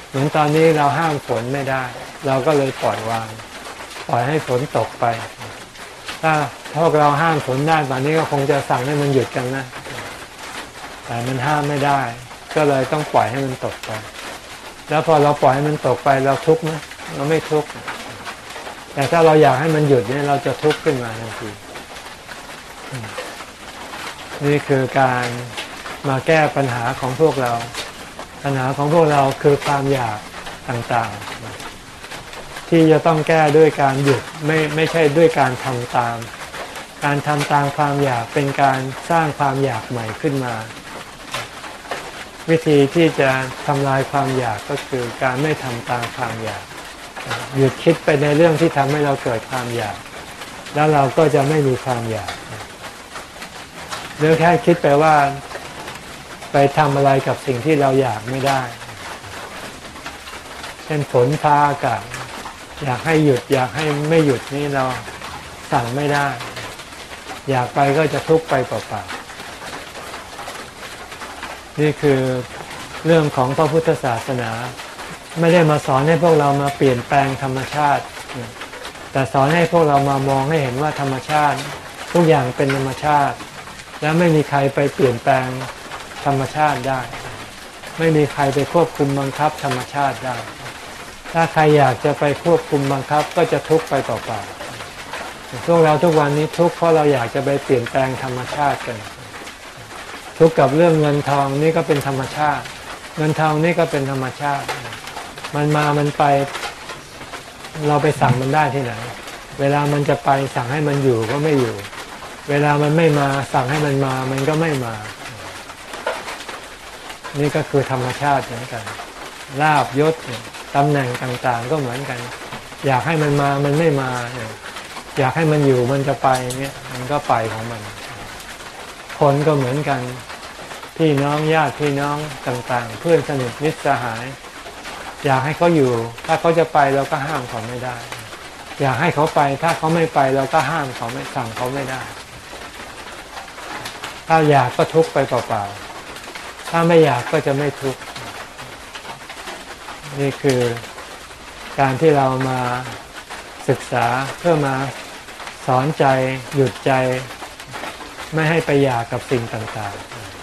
S1: เหมือนตอนนี้เราห้ามฝนไม่ได้ เราก็เลยปล่อยวาง ปล่อยให้ฝนตกไป ถ้าพวกเราห้ามฝนได้ตอนนี้ก็คงจะสั่งให้มันหยุดกันนะ แต่มันห้ามไม่ได้ ก็เลยต้องปล่อยให้มันตกไป แล้วพอเราปล่อยให้มันตกไปเราทุกข์ไหมเราไม่ทุกข์แต่ถ้าเราอยากให้มันหยุดเนี่ยเราจะทุกข์ขึ้นมาทันที นี่คือการมาแก้ปัญหาของพวกเรา ปัญหาของพวกเราคือความอยากต่างๆ ที่จะต้องแก้ด้วยการหยุดไม่ไม่ใช่ด้วยการทำตาม การทำตามความอยากเป็นการสร้างความอยากใหม่ขึ้นมา วิธีที่จะทำลายความอยากก็คือการไม่ทำตามความอยาก หยุดคิดไปในเรื่องที่ทำให้เราเกิดความอยาก แล้วเราก็จะไม่มีความอยากหรือแค่คิดไปว่าไปทำอะไรกับสิ่งที่เราอยากไม่ได้ เช่นฝนฟ้าอากาศอยากให้หยุดอยากให้ไม่หยุดนี่เราสั่งไม่ได้ อยากไปก็จะทุกข์ไปเปล่าๆ นี่คือเรื่องของพระพุทธศาสนา ไม่ได้มาสอนให้พวกเรามาเปลี่ยนแปลงธรรมชาติ แต่สอนให้พวกเรามามองให้เห็นว่าธรรมชาติ ทุกอย่างเป็นธรรมชาติ และไม่มีใครไปเปลี่ยนแปลงธรรมชาติได้ ไม่มีใครไปควบคุมบังคับธรรมชาติได้ ถ้าใครอยากจะไปควบคุมบังคับก็จะทุกข์ไปเปล่าๆพวกเราทุกวันนี้ทุกข์เพราะเราอยากจะไปเปลี่ยนแปลงธรรมชาติกัน ทุกข์กับเรื่องเงินทองนี่ก็เป็นธรรมชาติ เงินทองนี่ก็เป็นธรรมชาติ มันมามันไป เราไปสั่งมันได้ที่ไหน เวลามันจะไปสั่งให้มันอยู่ก็ไม่อยู่ เวลามันไม่มาสั่งให้มันมา มันก็ไม่มา นี่ก็คือธรรมชาติเหมือนกันลาบยศตำแหน่งต่างๆ ก็เหมือนกัน อยากให้มันมามันไม่มา อยากให้มันอยู่มันจะไปเนี่ย มันก็ไปของมัน คนก็เหมือนกัน พี่น้องญาติพี่น้องต่างๆ เพื่อนสนิทมิตรสหาย อยากให้เขาอยู่ ถ้าเขาจะไปเราก็ห้ามเขาไม่ได้ อยากให้เขาไป ถ้าเขาไม่ไปเราก็ห้ามเขาไม่สั่งเขาไม่ได้ ถ้าอยากก็ทุกไปเปล่าๆถ้าไม่อยากก็จะไม่ทุกข์นี่คือการที่เรามาศึกษาเพื่อมาสอนใจหยุดใจ ไม่ให้ไปอยากกับสิ่งต่าง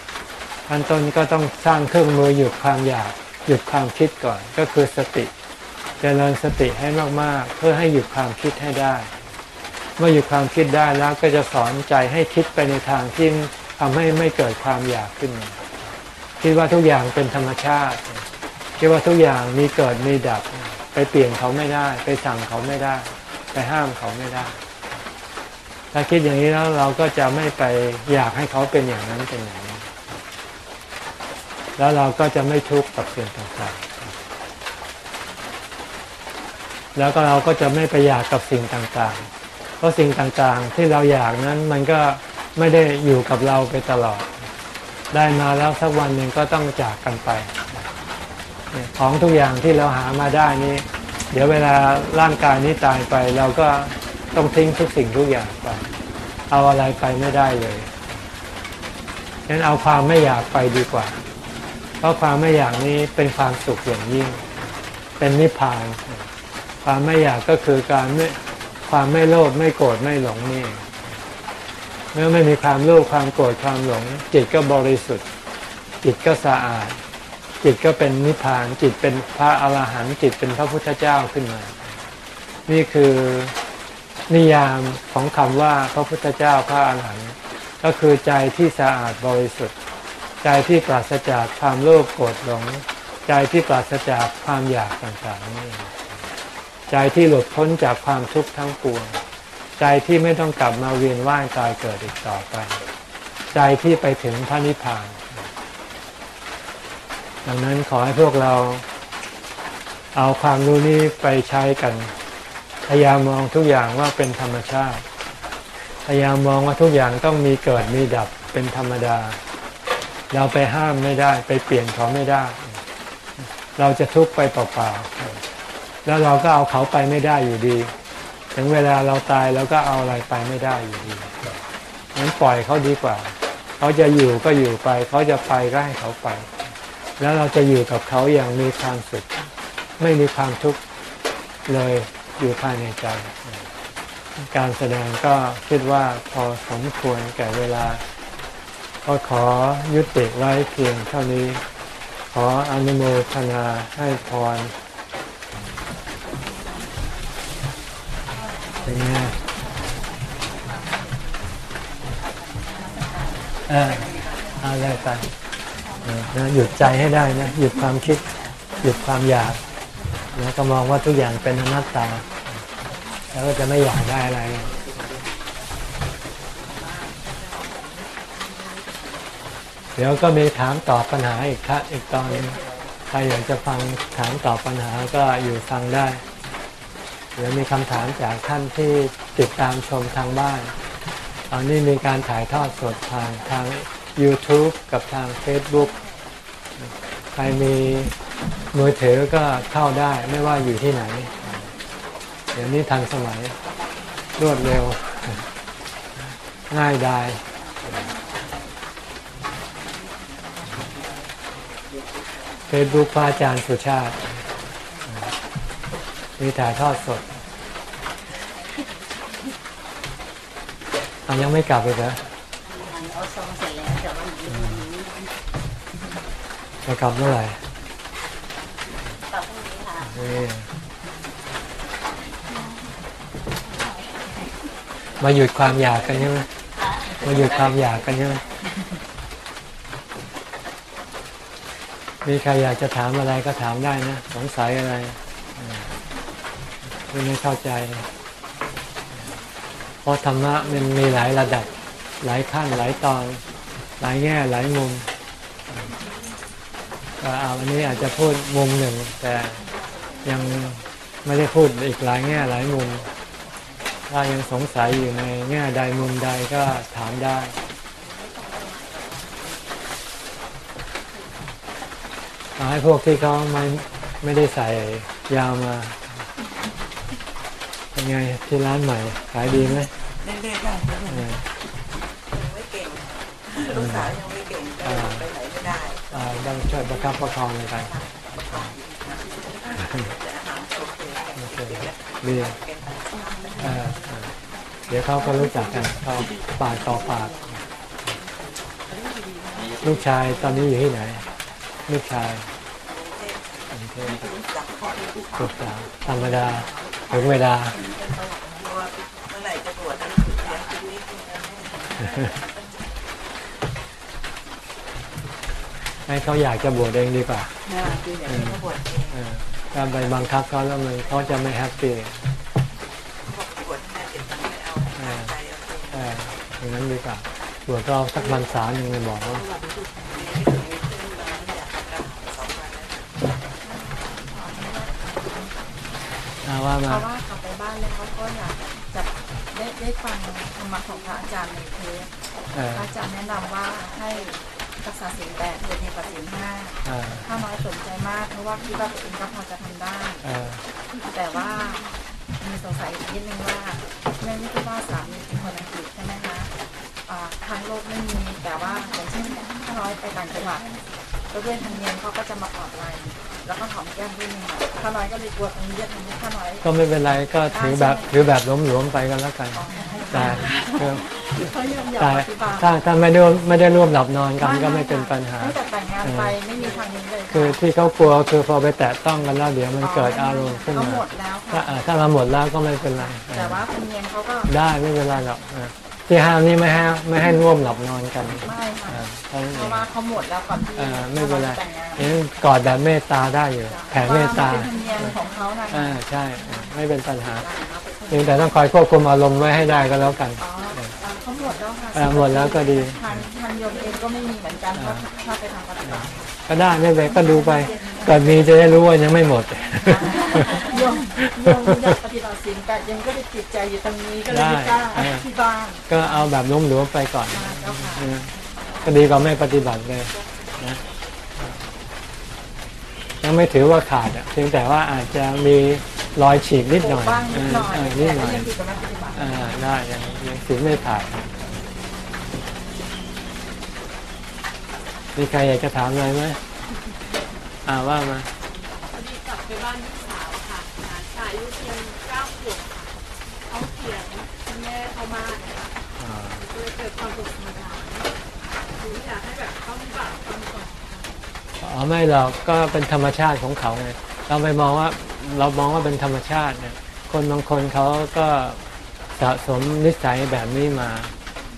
S1: ๆขั้นต้นก็ต้องสร้างเครื่องมือหยุดความอยากหยุดความคิดก่อนก็คือสติจเจริญสติให้มากๆ เพื่อให้หยุดความคิดให้ได้ เมื่อหยุดความคิดได้แล้วก็จะสอนใจให้คิดไปในทางที่ทำให้ไม่เกิดความอยากขึ้น คิดว่าทุกอย่างเป็นธรรมชาติ คิดว่าทุกอย่างมีเกิดมีดับ ไปเปลี่ยนเขาไม่ได้ ไปสั่งเขาไม่ได้ ไปห้ามเขาไม่ได้ ถ้าคิดอย่างนี้แล้วเราก็จะไม่ไปอยากให้เขาเป็นอย่างนั้นเป็นอย่างนี้ แล้วเราก็จะไม่ทุกข์กับสิ่งต่างๆ แล้วก็เราก็จะไม่ไปอยากกับสิ่งต่างๆ เพราะสิ่งต่างๆที่เราอยากนั้นมันก็ไม่ได้อยู่กับเราไปตลอด ได้มาแล้วสักวันหนึ่งก็ต้องจากกันไป ของทุกอย่างที่เราหามาได้นี้ เดี๋ยวเวลาร่างกายนี้ตายไปเราก็ต้องทิ้งทุกสิ่งทุกอย่าง เอาอะไรไปไม่ได้เลยงั้นเอาความไม่อยากไปดีกว่า เพราะความไม่อยากนี้เป็นความสุขอย่างยิ่ง เป็นนิพพาน ความไม่อยากก็คือการไม่ความไม่โลภไม่โกรธไม่หลงนี่เองเมื่อไม่มีความโลภความโกรธความหลง จิตก็บริสุทธิ์ จิตก็สะอาด จิตก็เป็นนิพพาน จิตเป็นพระอรหันต์จิตเป็นพระพุทธเจ้าขึ้นมา นี่คือ นิยามของคำว่าพระพุทธเจ้าพระอรหันต์ก็คือใจที่สะอาดบริสุทธิ์ ใจที่ปราศจากความโลภโกรธหลง ใจที่ปราศจากความอยากต่างๆนี่ใจที่หลุดพ้นจากความทุกข์ทั้งปวง ใจที่ไม่ต้องกลับมาเวียนว่ายตายเกิดอีกต่อไป ใจที่ไปถึงพระนิพพาน ดังนั้นขอให้พวกเราเอาความรู้นี้ไปใช้กัน พยายามมองทุกอย่างว่าเป็นธรรมชาติ พยายามมองว่าทุกอย่างต้องมีเกิดมีดับเป็นธรรมดา เราไปห้ามไม่ได้ไปเปลี่ยนเขาไม่ได้ เราจะทุกข์ไปเปล่าๆแล้วเราก็เอาเขาไปไม่ได้อยู่ดี ถึงเวลาเราตายเราก็เอาอะไรไปไม่ได้อยู่ดีงั้นปล่อยเขาดีกว่า เขาจะอยู่ก็อยู่ไป เขาจะไปก็ให้เขาไป แล้วเราจะอยู่กับเขาอย่างมีความสุขไม่มีความทุกข์เลย อยู่ภายในใจ การแสดงก็คิดว่าพอสมควรแก่เวลา ก็ขอยุติไว้เพียงเท่านี้ ขออนุโมทนาให้พรเป็นไงเออเอาเลยไปนะหยุดใจให้ได้นะ หยุดความคิด หยุดความอยาก แล้วก็มองว่าทุกอย่างเป็นอนัตตา แล้วก็จะไม่อยากได้อะไร เดี๋ยวก็มีถามตอบปัญหาอีกครับอีกตอนใครอยากจะฟังถามตอบปัญหาก็อยู่ฟังได้เดี๋ยวมีคำถามจากท่านที่ติดตามชมทางบ้าน ตอนนี้มีการถ่ายทอดสดทางทาง YouTube กับทาง Facebook ใครมีมือถือก็เข้าได้ไม่ว่าอยู่ที่ไหน เดี๋ยวนี้ทันสมัยรวดเร็ว ง่ายดายเฟซบุ๊กพระอาจารย์สุชาติมีถ่ายทอดสดเอายังไม่กลับเลยเหรอ
S2: เอาซองเสร็จแล้วแต่ว่าหนู
S1: จะกลับเมื่อไหร่
S2: ปรับพรุ่งนี้ค่ะ
S1: นี่ มาหยุดความอยากกันใช่ไหมมาหยุดความอยากกันใช่ไหมมีใครอยากจะถามอะไรก็ถามได้นะ สงสัยอะไรไม่ไม่เข้าใจ เพราะธรรมะมันมีหลายระดับ หลายขั้นหลายตอน หลายแง่หลายมุมก็เอาอันนี้อาจจะพูดมุมหนึ่ง แต่ยังไม่ได้พูดอีกหลายแง่หลายมุม ถ้ายังสงสัยอยู่ในแง่ใดมุมใดก็ถามได้ เอาให้พวกที่เขาไม่ไม่ได้ใส่ยาวมา เป็นไงที่ร้านใหม่ ขายดีไหม
S3: เรื่อยๆได้ยังไม่เก่งลูกสาวยังไม่เก่งไปไหนไม่ได้
S1: อ่าต้องช่วยประคับประคองกันไป
S3: แต่อาหารโอเค
S1: ดีเออเออ เดี๋ยวเขาก็รู้จักกันเขาปากต่อปาก ลูกชายตอนนี้อยู่ที่ไหน ลูกชายกรุงเทพ
S3: จับพ่อที่ผู้
S1: สุดสาวธรรมดาถึงเวลา
S3: ว่าเมื่อไหร่จะบวชนะเลี้ยงชีวิต
S1: ให้เขาอยากจะบวชเองดีกว่า
S3: นะคืออย่างนี้เขาบวชเอง
S1: เออถ้าไปบังคับเขาแล้วมันเขาจะไม่
S3: happy อ
S1: ย่างนั้นดีกว่าบวชก็สักพรรษาหนึ่งเลยบอกว่า
S3: มีที่ถึงมีขึ้นมาอยากกราบสองวันแล้ว
S1: อาว่า
S4: เพ
S1: มา
S4: ราะว่ากลับไปบ้านแล้วเขาก็อยากจะได้ได้ฟังธรรมะของพระอาจารย์ในเทป
S1: เออ
S4: พระอาจารย์แนะนำว่าให้รักษาศีลแปดเดือนในกับศีลห้า
S1: อ่า
S4: ข้าน้อยสนใจมากเพราะว่าคิดว่าตัวเองก็พอจะทำได้
S1: เออ
S4: แต่ว่ามีสงสัยอีกนิดนึงว่าแม่ไม่คิดว่าสามีเป็นคนอังกฤษใช่ไหมคะอ่า ทางโลกไม่มีแต่ว่าอย่างเช่นข้าน้อยไปต่างจังหวัดแล้วด้วยธรรมเนียมเขาก็จะมากอดไหล่แล้วก็หอมแก้มด้วยหนึ่งข้าน้อยก็เลยกลัวตรงนี้จะทำให้ข้าน้อย
S1: ก็ไม่เป็นไรก็ถือแบบถือแบบหลวมๆไปกันแล้วกัน
S4: ขอให้
S1: แต่เออ
S4: เขายอมยอ
S1: แต่
S4: มอธิบาย
S1: ถ้าถ้าไม่ได้ไม่ได้ร่วมหลับนอนกันก็ไม่เป็นปัญหา
S4: ตั้งแต่แต่งงานไปไม่มีทางนี้เลยะ
S1: คือที่เขากลัวคือพอไปแตะต้องกันแล้วเดี๋ยวมันเกิดอารมณ์ขึ้น
S4: ก็
S1: มา
S4: หมดแล้ว
S1: ถ้า
S4: ค่ะ
S1: อ่าถ้าเราหมดแล้วก็ไม่เป็นไร
S4: แต่ว่าธรรมเนียมเขาก็
S1: ได้ไม่เป็นไรหรอกเออ ที่ห้ามนี่ไม่ให้ไม่ให้ร่วมหลับนอนกัน
S4: ไม่ค่ะ
S1: อ่าเท่านั้น
S4: เพ
S1: เอ
S4: ราะ
S1: ง
S4: ว่าเขาหมดแล้วก่อนที่
S1: อ่าไม่เป็นไร
S4: แต่งงาน
S1: นี่กอดแบบเมตตาได้อยู่ แผ่เมตตา
S4: เป็นธรรมเนียมของเขานะ
S1: อ่าใช่ไม่เป็นปัญหาเพียงแต่ต้องคอยควบคุมอารมณ์ไว้ให้ได้ก็แล้วกัน
S4: อ๋อเขาหมดแล้วค่ะ
S1: อ่าหมดแล้วก็ดี
S4: ทางทางโยมเองก็ไม่มีเหมือนกันเพราะถ้าไปทางปฏิบัติ
S1: ก็ได้ไม่เป็นไรก็ดูไป เกิดมีจะได้รู้ว่ายังไม่หมด
S4: โยมโยมยากปฏิบัติศีลแปดยังก็เลยติดใจอยู่ตรงนี้ก็เลยไม่กล้าที่บ้าน
S1: ก็เอาแบบล้มหลวมๆไปก่อนก็ดีกว่าไม่ปฏิบัติเลยนะยังไม่ถือว่าขาดเพียงแต่ว่าอาจจะมีรอยฉีกนิดหน่อย
S4: นิดหน่อย
S1: นิดหน่อย
S4: ยังดีกว่าไม่ปฏิบัติ
S1: อ่าได้ยังยังศีลไม่ขาดมีใครอยากจะถามอะไรไหม อ่าว่ามา
S5: พอดีกลับไปบ้านพี่สาวค่ะหลานชายอายุเพียงเก้าขวบค่ะเขาเถียงคุณแม่เขามากค่ะ
S1: อ่า
S5: ก็เลยเกิดความสุขสนานหนูอยากให้แบบเขามีบาปความสน
S1: อ๋อไม่หรอกก็เป็นธรรมชาติของเขาไงเราไปมองว่าเรามองว่าเป็นธรรมชาติเนี่ยคนบางคนเขาก็สะสมนิสัยแบบนี้มา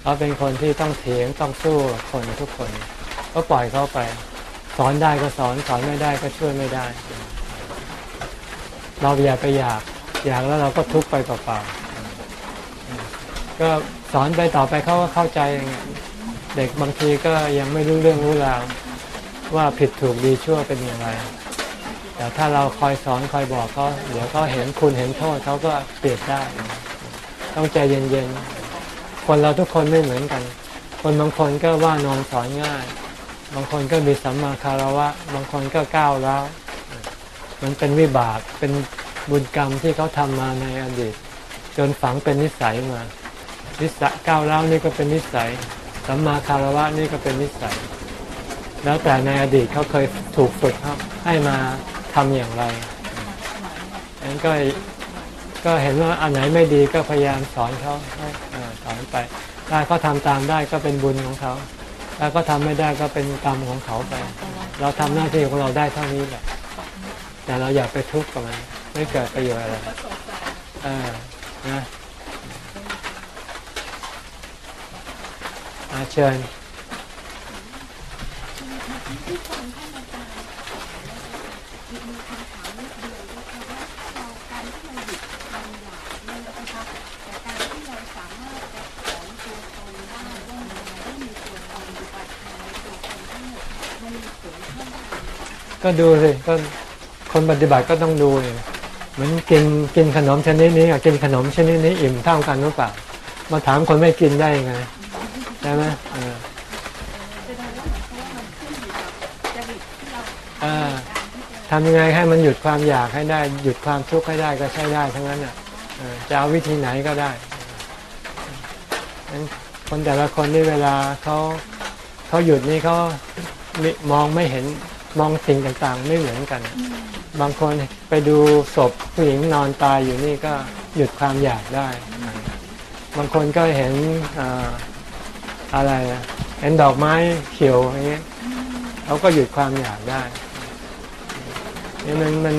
S1: เขาเป็นคนที่ต้องเถียงต้องสู้กับคนทุกคน ก็ปล่อยเขาไป สอนได้ก็สอนสอนไม่ได้ก็ช่วยไม่ได้ เราอย่าไปอยาก อยากแล้วเราก็ทุกข์ไปเปล่าๆก็สอนไปต่อไปเขาก็เข้าใจเองเด็กบางทีก็ยังไม่รู้เรื่องรู้ราวว่าผิดถูกดีชั่วเป็นอย่างไร แต่ถ้าเราคอยสอนคอยบอกเขาเดี๋ยวเขาเห็นคุณเห็นโทษเขาก็เปลี่ยนได้ ต้องใจเย็นๆ คนเราทุกคนไม่เหมือนกัน คนบางคนก็ว่านอนสอนง่าย บางคนก็มีสัมมาคารวะ บางคนก็ก้าวแล้ว มันเป็นวิบากเป็นบุญกรรมที่เขาทำมาในอดีต จนฝังเป็นนิสัยมา นิสัยก้าวแล้วนี่ก็เป็นนิสัย สัมมาคารวะนี่ก็เป็นนิสัย แล้วแต่ในอดีตเขาเคยถูกฝึกครับ ให้มาทำอย่างไรอันนั้นก็ก็เห็นว่าอันไหนไม่ดีก็พยายามสอนเขาให้สอนไป ถ้าเขาทำตามได้ก็เป็นบุญของเขา ถ้าเขาทำไม่ได้ก็เป็นกรรมของเขาไป เราทำหน้าที่ของเราได้เท่านี้แหละ แต่เราอย่าไปทุกข์กับมัน ไม่เกิดประโยชน์อะไรเออนะอาเชิญ
S5: ที่ฟังท่านอาจารย์มีคำถามนิดเดียวนะคะว่าเราการที่เราหยุดความอยากนี่นะคะแต่การที่เราสามารถจะถอนตัวตนได้ว่ามันไม่มีตัวตนอยู่ปัจจัยตัวตนทั้งหมดมันมีผลเท่าไหร่
S1: ก็ดูสิก็คนปฏิบัติก็ต้องดูเลยเหมือนกินกินขนมชนิดนี้กับกินขนมชนิดนี้อิ่มเท่ากันหรือเปล่า มาถามคนไม่กินได้ยังไงใช่ไหมเออ
S5: แสดงว่าหมทำ
S1: ยังไงให้มันหยุดความอยากให้ได้ หยุดความทุกข์ให้ได้ก็ใช้ได้ทั้งนั้นอะจะเอาวิธีไหนก็ได้คนแต่ละคนนี่เวลาเขาเขาหยุดนี่เขามองไม่เห็น มองสิ่งต่างๆ ไม่เหมือนกัน บางคนไปดูศพผู้หญิงนอนตายอยู่นี่ก็หยุดความอยากได้ บางคนก็เห็นอ่าอะไรอะเห็นดอกไม้เขียวอย่างเงี้ยเขาก็หยุดความอยากได้นี่มันมัน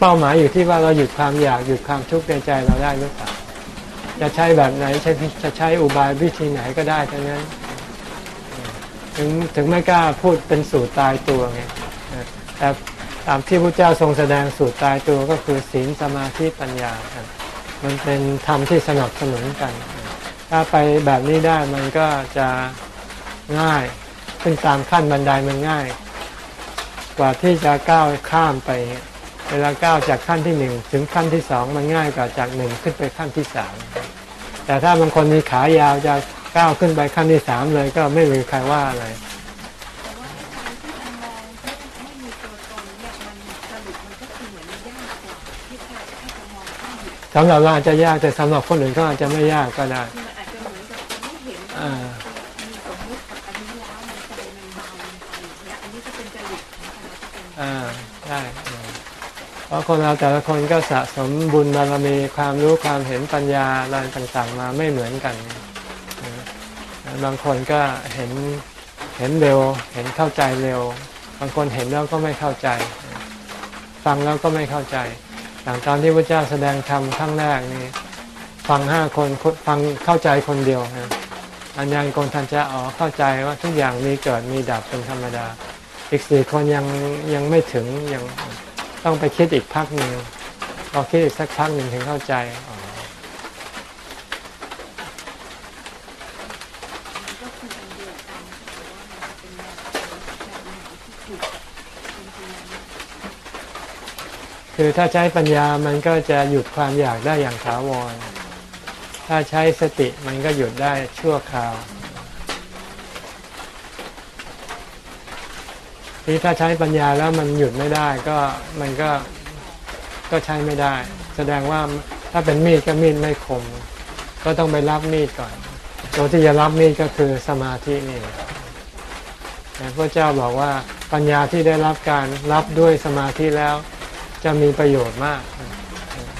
S1: เป้าหมายอยู่ที่ว่าเราหยุดความอยากหยุดความทุกข์ในใจเราได้หรือเปล่าจะใช้แบบไหนใช้จะใช้อุบายวิธีไหนก็ได้ทั้งนั้น ถึงถึงไม่กล้าพูดเป็นสูตรตายตัวไงแต่ตามที่พระเจ้าทรงแสดงสูตรตายตัวก็คือศีลสมาธิปัญญา มันเป็นธรรมที่สนับสนุนกัน ถ้าไปแบบนี้ได้มันก็จะง่ายขึ้นตามขั้นบันไดมันง่าย กว่าที่จะก้าวข้ามไปเวลาก้าวจากขั้นที่หนึ่งถึงขั้นที่สองมันง่ายกว่าจากหนึ่งขึ้นไปขั้นที่สามแต่ถ้าบางคนมีขายาวจะ ก้าวขึ้นไปขั้นที่สามเลยก็ไม่มีใครว่าอะไรสำหรับเราอาจจะยากแต่สำหรับคนอื่นก็อาจจะไม่ยากก็ได้
S5: อ่าได้
S1: เพราะคนเราแต่ละคนก็สะสมบุญบารมีความรู้ความเห็นปัญญาอะไรต่างๆ มาไม่เหมือนกัน บางคนก็เห็นเห็นเร็ว เห็นเข้าใจเร็ว บางคนเห็นแล้วก็ไม่เข้าใจ ฟังแล้วก็ไม่เข้าใจอย่างตอนที่พระเจ้าแสดงธรรมครั้งแรกนี่ฟังห้าคนฟังเข้าใจคนเดียวนะอัญญาณโกนทันจะอ๋อเข้าใจว่าทุกอย่างมีเกิดมีดับเป็นธรรมดา อีกสี่คนยังยังไม่ถึงยังต้องไปคิดอีกพักหนึ่งพอคิดอีกสักพักหนึ่งถึงเข้าใจอ๋อ
S5: มันก็คืออันเดียวกันแต่ว่ามันจะเป็นแบบแบบไหนที่ถูกกับคนคนนั้น
S1: คือถ้าใช้ปัญญามันก็จะหยุดความอยากได้อย่างถาวร ถ้าใช้สติมันก็หยุดได้ชั่วคราวที่ถ้าใช้ปัญญาแล้วมันหยุดไม่ได้ก็มันก็ก็ใช้ไม่ได้ แสดงว่าถ้าเป็นมีดก็มีดไม่คม ก็ต้องไปรับมีดก่อนตัวที่จะรับมีดก็คือสมาธินี่แต่พระเจ้าบอกว่าปัญญาที่ได้รับการรับด้วยสมาธิแล้ว จะมีประโยชน์มาก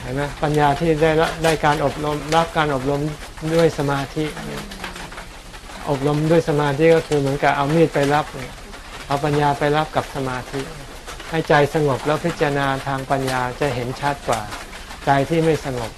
S1: เห็นไหมปัญญาที่ได้รับได้การอบรมรับการอบรมด้วยสมาธิ อบรมด้วยสมาธิก็คือเหมือนกับเอามีดไปรับเนี่ยเอาปัญญาไปรับกับสมาธิ ให้ใจสงบแล้วพิจารณาทางปัญญาจะเห็นชัดกว่า ใจที่ไม่สงบ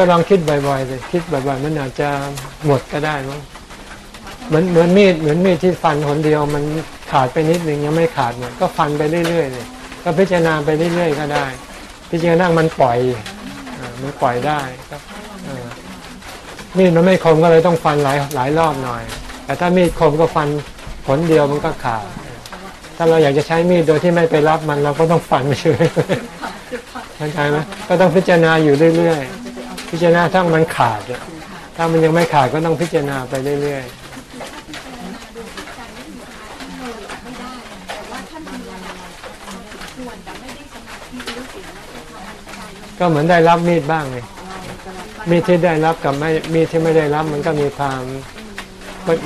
S5: ก็ลองคิด
S1: บ่อยๆเลยคิดบ่อยๆมันอาจจะหมดก็ได้มั้งเหมือนเหมือนมีดเหมือนมีดที่ฟันหนเดียวมันขาดไปนิดนึงยังไม่ขาดหมดก็ฟันไปเรื่อยๆเลยก็พิจารณาไปเรื่อยๆก็ได้ พิจารณามันปล่อยอมันปล่อยได้ครับมีดมันไม่คมก็เลยต้องฟันหลายหลายรอบหน่อย แต่ถ้ามีดคมก็ฟันผลเดียวมันก็ขาด ถ้าเราอยากจะใช้มีดโดยที่ไม่ไปรับมันเราก็ต้องฟันไปเฉยเข้าใจไหมก็ต้องพิจารณาอยู่เรื่อยๆ พิจารณาถ้ามันขาด ถ้ามันยังไม่ขาดก็ต้องพิจารณาไปเรื่อยๆ ก็เหมือนได้รับมีดบ้างเลยมีดที่ได้รับกับไม่มีดที่ไม่ได้รับมันก็มีความ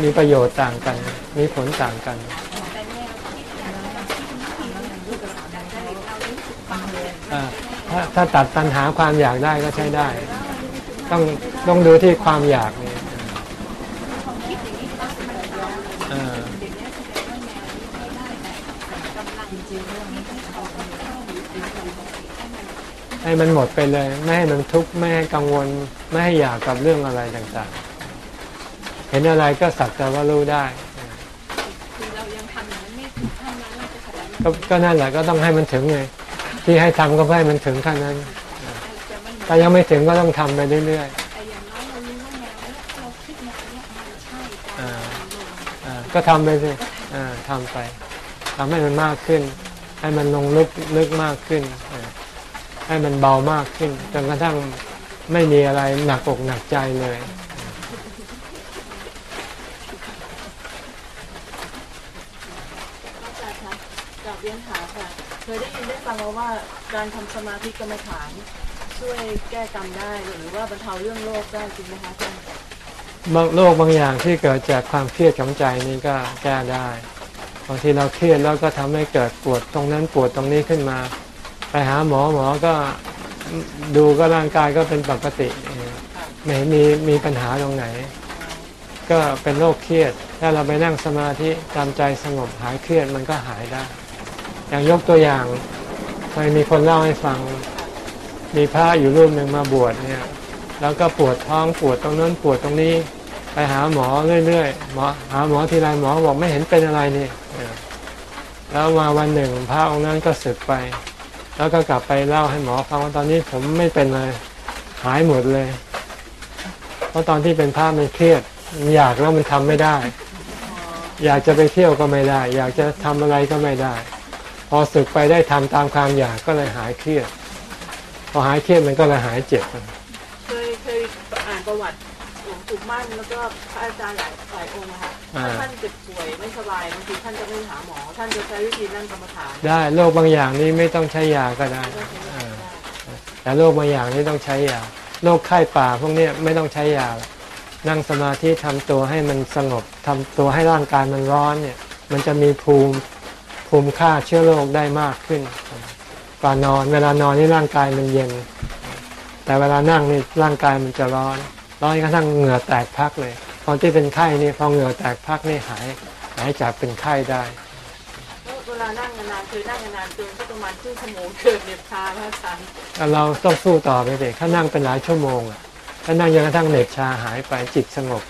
S1: มีประโยชน์ต่างกัน มีผลต่างกันถ้าถ้าตัดปัญหาความอยากได้ก็ใช้ได้ ต้องต้องดูที่ความอยากนี่
S5: คิดอย่างนี้ปั๊บมันเรา
S1: อ่า
S5: เดี๋ยวนี้แสดงว่าแนวนี้ไม่ได้แต่กำลังจริงๆเรื่องนี้ที่เขาเข้าหรือเป็นคนให้มัน
S1: ให้มันหมดไปเลย ไม่ให้มันทุกข์ไม่ให้กังวล ไม่ให้อยากกับเรื่องอะไรต่างๆ เห็นอะไรก็สักแต่ว่ารู้ได้
S5: คือเรายังทำอย่างนั้นไม่ถึงขั้นนั้นเราจะขนาดนั้น
S1: ก็ก็นั่นแหละก็ต้องให้มันถึงไงที่ให้ทำก็เพื่อให้มันถึงขั้นนั้น
S5: แต่มัน
S1: ถ้ายังไม่ถึงก็ต้องทำไปเรื่อย
S5: แต่อย่างน้อยเรารู้ว่าแนวเนี้ยเราคิดแนวเนี้ยมันใช่แต่มันลง
S1: ๆอ่าก็ทำไปสิอ่าทำไปทำให้มันมากขึ้น ให้มันลงลึกลึกมากขึ้นอ่าให้มันเบามากขึ้นจนกระทั่งไม่มีอะไรหนักอกหนักใจเลย
S3: อาจารย์คะจากเรียนถามค่ะ เคยได้ยินได้ฟังมาว่าการทำสมาธิกรรมฐาน ช่วยแก้กรรมได้หรือว่าบรรเทาเรื่องโรคได้จริงไหมคะอาจารย์
S1: บางโรคบางอย่างที่เกิดจากความเครียดของใจนี่ก็แก้ได้บางทีเราเครียดแล้วก็ทำให้เกิดปวดตรงนั้นปวดตรงนี้ขึ้นมา ไปหาหมอหมอก็ดูก็ร่างกายก็เป็นปกติไม่มีมีปัญหาตรงไหน ก็เป็นโรคเครียด ถ้าเราไปนั่งสมาธิทำใจสงบหายเครียดมันก็หายได้ อย่างยกตัวอย่างเคยมีคนเล่าให้ฟัง มีพระอยู่รูปหนึ่งมาบวชเนี่ย แล้วก็ปวดท้องปวดตรงนั้นปวดตรงนี้ ไปหาหมอเรื่อยๆหมอหาหมอทีไรหมอบอกไม่เห็นเป็นอะไรนี่แล้วมาวันหนึ่งพระองค์นั้นก็สึกไป แล้วก็กลับไปเล่าให้หมอฟังว่าตอนนี้ผมไม่เป็นเลยหายหมดเลย เพราะตอนที่เป็นพระมันเครียดอยากแล้วมันทำไม่ได้ อยากจะไปเที่ยวก็ไม่ได้ อยากจะทำอะไรก็ไม่ได้ พอศึกไปได้ทำตามความอยากก็เลยหายเครียด พอหายเครียดมันก็เลยหายเจ็บ
S3: เคยเคยอ่านประวัติหลวงปู่มั่นแล้วก็พระอาจารย์หลายหลายองค์อะค่ะ
S1: อ่า
S3: ถ้าท่านเจ็บป่วยไม่สบายบางทีท่านจะไม่หาหมอ ท่านจะใช้วิธีนั่งกรรมฐาน
S1: ได้โรคบางอย่างนี้ไม่ต้องใช้ยาก็ได้
S3: ก็ใช้
S1: อ่า
S3: ได้
S1: แต่โรคบางอย่างนี่ต้องใช้ยาโรคไข้ป่าพวกเนี้ยไม่ต้องใช้ยา นั่งสมาธิทำตัวให้มันสงบทำตัวให้ร่างกายมันร้อนเนี่ย มันจะมีภูมิภูมิค่าเชื้อโรคได้มากขึ้น กว่านอน เวลานอนนี่ร่างกายมันเย็น แต่เวลานั่งนี่ร่างกายมันจะร้อน ร้อนกระทั่งเหงื่อแตกพักเลยตอนที่เป็นไข้นี่พอเหงื่อแตกพักนี่หายหายจากเป็นไข้ได้
S3: แล้วเวลานั่งนานๆคือนั่งนานๆเกินก็ประมาณครึ่งชั่วโมงเกิดเหน็บชาพระอาจารย์
S1: แต่เราต้องสู้ต่อไปสิถ้านั่งเป็นหลายชั่วโมงอะถ้านั่งจนกระทั่งเหน็บชาหายไปจิตสงบ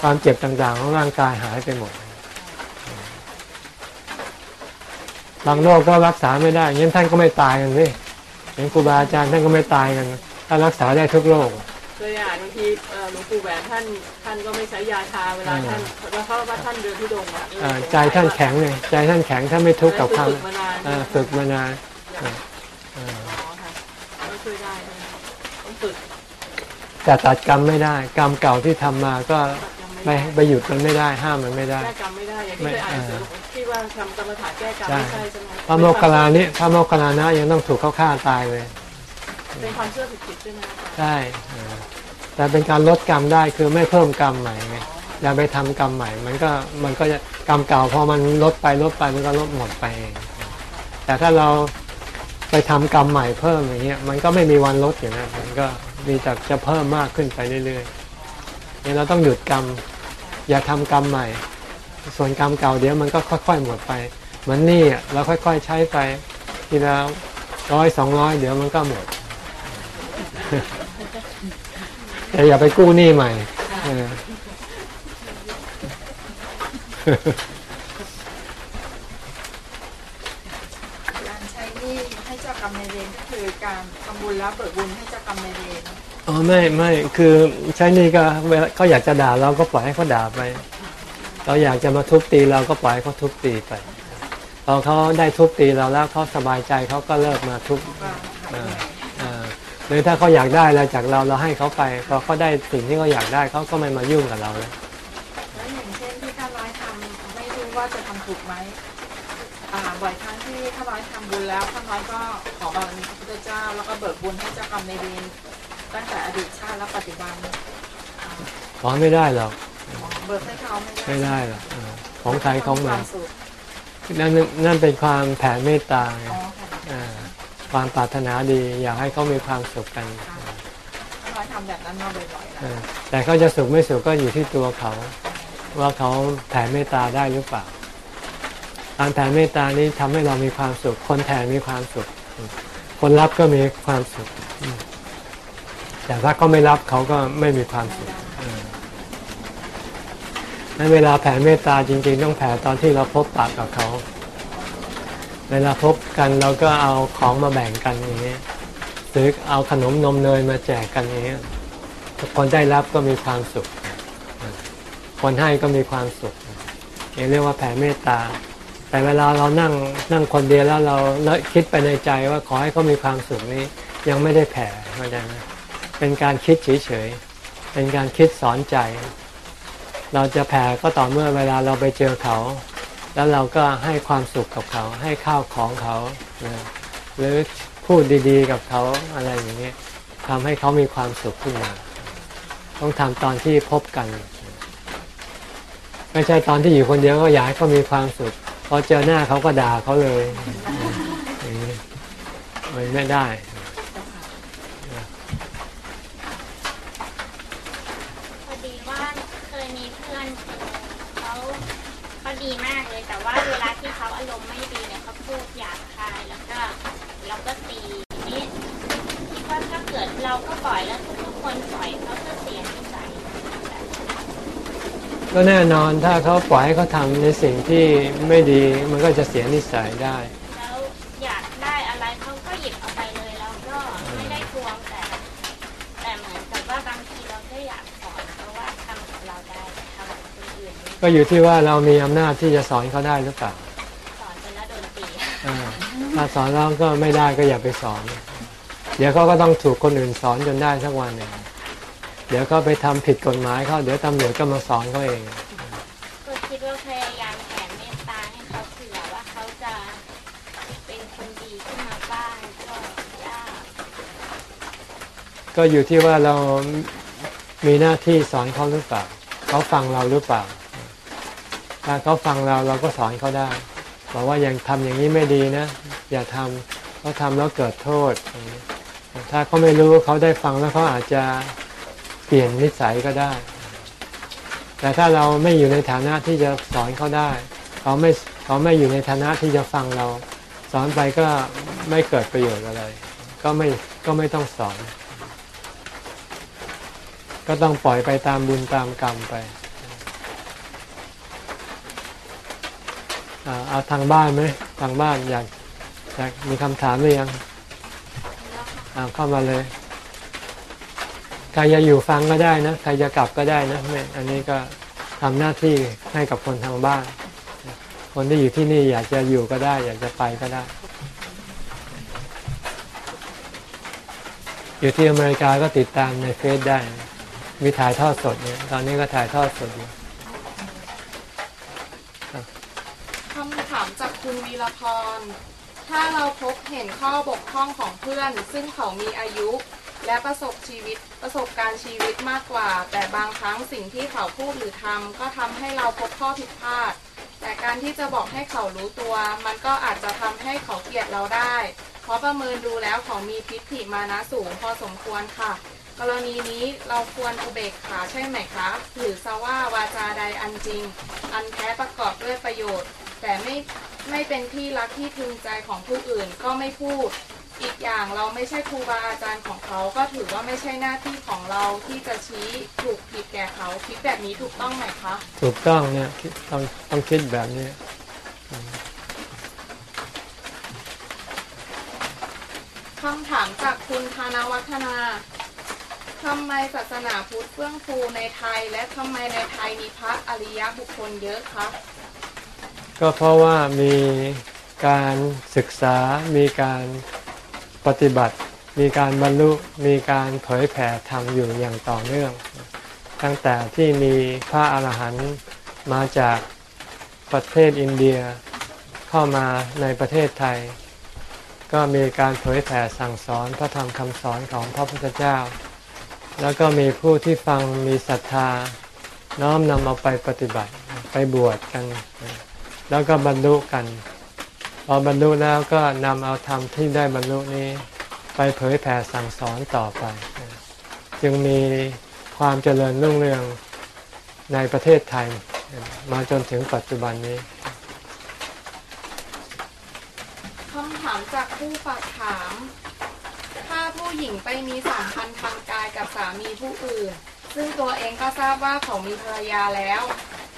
S1: ความเจ็บต่างๆของร่างกายหายไปหมด บางโรคก็รักษาไม่ได้งั้นท่านก็ไม่ตายกันสิเห็นครูบาอาจารย์ท่านก็ไม่ตายกันถ้ารักษาได้ทุกโรค
S3: เคยอ่านบางทีเอ่อหลวงปู่แหวนท่านท่านก็ไม่ใช้ยาชาเวลาท่านแล้วเพราะว่าท่านเดินทุดงค์อะ
S1: อ่าใจท่านแข็งเลยใจท่านแข็งถ้าไม่ทุกข์กับความ
S3: ฝึกมานาน
S1: อ่าฝึกมานาน
S3: อ๋
S1: อ่า
S3: อค่ะก็ช่วยได้ใช่ไหมต้องฝึก
S1: แต่ตัดกรรมไม่ได้ กรรมเก่าที่ทำมาก็
S3: ยัง ไม่
S1: ไม่
S3: ได้
S1: ไปหยุดมันไม่ได้ห้ามมันไม่ได้
S3: แก้กรรมไม่ได้อย่างที่เคยอ่านหนังสือที่ว่าทำกรรมฐานแก้กรรม
S1: ใช่
S3: ไม่ใช่ใช่ไหม
S1: พระโมคคัลลานี่พระโมคคัลลานะยังต้องถูกเขาฆ่าตายเลย
S3: เป็นความเชื่อผิดๆใช่ไหมคะ
S1: ใช่เออแต่เป็นการลดกรรมได้คือไม่เพิ่มกรรมใหม่ไงอย่าไปทำกรรมใหม่ มันก็มันก็จะกรรมเก่าพอมันลดไปลดไปมันก็ลดหมดไปเองแต่ถ้าเราไปทำกรรมใหม่เพิ่มอย่างเงี้ยมันก็ไม่มีวันลดอยู่นะมันก็มีแต่จะเพิ่มมากขึ้นไปเรื่อยๆ เนี่ยเราต้องหยุดกรรม อย่าทำกรรมใหม่ ส่วนกรรมเก่าเดี๋ยวมันก็ค่อย ๆ หมดไปเหมือนนี่เราค่อย ๆ ใช้ไปทีละร้อยสองร้อยเดี๋ยวมันก็หมดแต่อย่าไปกู้หนี้ใหม่เออ
S4: การใช้หนี้ให้เจ้ากรรมในเวรก็คือการทำบุญแล้วเปิดบุญให้เจ้ากรรมในเวร
S1: อ๋อไม่ไม่คือใช้หนี่ก็เวลาเขาอยากจะด่าเราก็ปล่อยให้เขาด่าไป เราอยากจะมาทุบตีเราก็ปล่อยให้เขาทุบตีไปพอเขาได้ทุบตีเราแล้วเขาสบายใจเขาก็เลิกมาทุบ
S4: ห
S1: รือถ้าเขาอยากได้อะไรจากเราเราให้เขาไปพอเขาได้สิ่งที่เขาอยากได้เขาก็ไม่มายุ่งกับเราแล้ว
S4: แล้วอย่างเช่นที่ข้าน้อยทำไม่รู้ว่าจะทำถูกไหมบ่อยครั้งที่ข้าน้อยทำบุญแล้วข้าน้อยก็ขอบารมีพระพุทธเจ้า แล้วก็เบิกบุญให้เจ้ากรรมในเวร ตั้งแต่อดีตชาติและปัจจุบันอ่า
S1: ขอไม่ได้หรอก
S4: เบิกให้เขาไม่ได้
S1: ไม่ได้หรอกอ่าของใครของ
S4: ค
S1: มั
S4: วานมสุข
S1: นั่นนั่นเป็นความแผ่เมตตาไง
S4: อ๋อค่ะ
S1: อ่าความปรารถนาดี อยากให้เขามีความสุขกัน
S4: ข้าน้อยทำแบบนั้นมาบ่อยๆแล้ว
S1: อ่าแต่เขาจะสุขไม่สุขก็อยู่ที่ตัวเขา ว่าเขาแผ่เมตตาได้หรือเปล่าการแผ่เมตตานี้ทำให้เรามีความสุข คนแผ่มีความสุข คนรับก็มีความสุขอืม แต่ถ้าเขาไม่รับเขาก็ไม่มีความสุขเออนั้นเวลาแผ่เมตตาจริง ๆ ต้องแผ่ตอนที่เราพบปะกับเขา เวลาพบกันเราก็เอาของมาแบ่งกันอย่างนี้หรือเอาขนมนมเนยมาแจกกันอย่างนี้คนได้รับก็มีความสุข คนให้ก็มีความสุขนี่เรียกว่าแผ่เมตตา แต่เวลาเรานั่งนั่งคนเดียวแล้วเราเลอะคิดไปในใจว่าขอให้เขามีความสุขนี้ ยังไม่ได้แผ่เข้าใจไหม เป็นการคิดเฉยๆ เป็นการคิดสอนใจ เราจะแผ่ก็ต่อเมื่อเวลาเราไปเจอเขา แล้วเราก็ให้ความสุขกับเขา ให้ข้าวของเขา หรือพูดดีๆกับเขาอะไรอย่างนี้ทำให้เขามีความสุขขึ้นมา ต้องทำตอนที่พบกัน ไม่ใช่ตอนที่อยู่คนเดียวก็อยากให้เขามีความสุข พอเจอหน้าเขาก็ด่าเขาเลย ไม่ได้
S6: พอดีว่าเคยมีเพื่อนเขาเขา ดีมากเลย แต่ว่าเวลาที่เขาอารมณ์ไม่ดีเนี่ยเขาพูดหยาบคายแล้วก็เราก็ตีนี่คิดว่าถ้าเกิดเราก็ปล่อยแล้วทุกๆคนปล่อยเขาจะเสียนิสัย
S1: ก็แน่นอนถ้าเขาปล่อยให้เขาทำในสิ่งที่ไม่ดีมันก็จะเสียนิสั
S6: ยได้ ก็อยู่ที่ว่าเรามี
S1: อำนาจที่จะสอนเขาได้หรือเปล่า
S6: สอนไปแล้วโดนตี
S1: อ่าถ้าสอนแล้วก็ไม่ได้ก็อย่าไปสอน เดี๋ยวเขาก็ต้องถูกคนอื่นสอนจนได้สักวันหนึ่งเดี๋ยวเขาไปทำผิดกฎหมายเขาเดี๋ยวตำรวจก็มาสอนเขาเอง
S6: ก็คิดว่าพยายามแผ่เมตตาให้เขาเผื่อว่าเขาจะเป็นคนดีขึ้นมาบ้างก็ยาก
S1: ก็อยู่ที่ว่าเรามีหน้าที่สอนเขาหรือเปล่าเขาฟังเราหรือเปล่า ถ้าเขาฟังเราเราก็สอนเขาได้บอกว่าอย่างทำอย่างนี้ไม่ดีนะ อย่าทำเขาะทำแล้วเกิดโทษ ถ้าเขาไม่รู้เขาได้ฟังแล้วเขาอาจจะเปลี่ยนนิสัยก็ได้ แต่ถ้าเราไม่อยู่ในฐานะที่จะสอนเขาได้ เขาไม่เขาไม่อยู่ในฐานะที่จะฟังเรา สอนไปก็ไม่เกิดประโยชน์อะไร ก็ไม่ก็ไม่ต้องสอน ก็ต้องปล่อยไปตามบุญตามกรรมไปอ่า เอาทางบ้านไหมทางบ้านอยากอยากมีคำถามหรือยังเอาเข้ามาเลยใครจะอยู่ฟังก็ได้นะใครจะกลับก็ได้นะไม่อันนี้ก็ทำหน้าที่ให้กับคนทางบ้าน คนที่อยู่ที่นี่อยากจะอยู่ก็ได้ อยากจะไปก็ได้ อยู่ที่อเมริกาก็ติดตามในเฟซได้ มีถ่ายทอดสดเนี่ยตอนนี้ก็ถ่ายทอดสดอยู่
S7: คำถามจาก คุณวีรพร ถ้าเราพบเห็นข้อบกพร่องของเพื่อน ซึ่งเขามีอายุ และประสบชีวิตประสบการณ์ชีวิตมากกว่า แต่บางครั้งสิ่งที่เขาพูดหรือทำก็ทำให้เราพบข้อผิดพลาด แต่การที่จะบอกให้เขารู้ตัว มันก็อาจจะทำให้เขาเกลียดเราได้ เพราะประเมินดูแล้วเขามีทิฏฐิมานะสูงพอสมควรค่ะกรณีนี้เราควรอุเบกขาใช่ไหมคะ หรือซะว่าวาจาใดอันจริง อันแท้ประกอบด้วยประโยชน์ แต่ไม่ไม่เป็นที่รักที่พึงใจของผู้อื่นก็ไม่พูด อีกอย่างเราไม่ใช่ครูบาอาจารย์ของเขา ก็ถือว่าไม่ใช่หน้าที่ของเราที่จะชี้ถูกผิดแก่เขาคิดแบบนี้ถูกต้องไหมคะ
S1: ถูกต้องเนี่ยคิดต้องต้องคิดแบบนี้
S7: คำถามจากคุณธนวัฒนาทำไมศาสนาพุทธเฟื่องฟูในไทย และทำไมในไทยมีพระอริยบุคคลเยอะคะ
S1: ก็เพราะว่ามีการศึกษา มีการปฏิบัติ มีการบรรลุ มีการเผยแผ่ธรรมอยู่อย่างต่อเนื่อง ตั้งแต่ที่มีพระอาหารหันต์มาจากประเทศอินเดียเข้ามาในประเทศไทย ก็มีการเผยแผ่สั่งสอนพระธรรมคำสอนของพระพุทธเจ้า แล้วก็มีผู้ที่ฟังมีศรัทธาน้อมนำเอาไปปฏิบัติไปบวชกัน แล้วก็บรรลุกัน พอบรรลุแล้วก็นำเอาธรรมที่ได้บรรลุนี้ ไปเผยแผ่สั่งสอนต่อไป จึงมีความเจริญรุ่งเรืองในประเทศไทย มาจนถึงปัจจุบันนี้
S7: คำถามจากผู้ฝากถาม ถ้าผู้หญิงไปมีสัมพันธ์ทางกายกับสามีผู้อื่น ซึ่งตัวเองก็ทราบว่าเขามีภรรยาแล้ว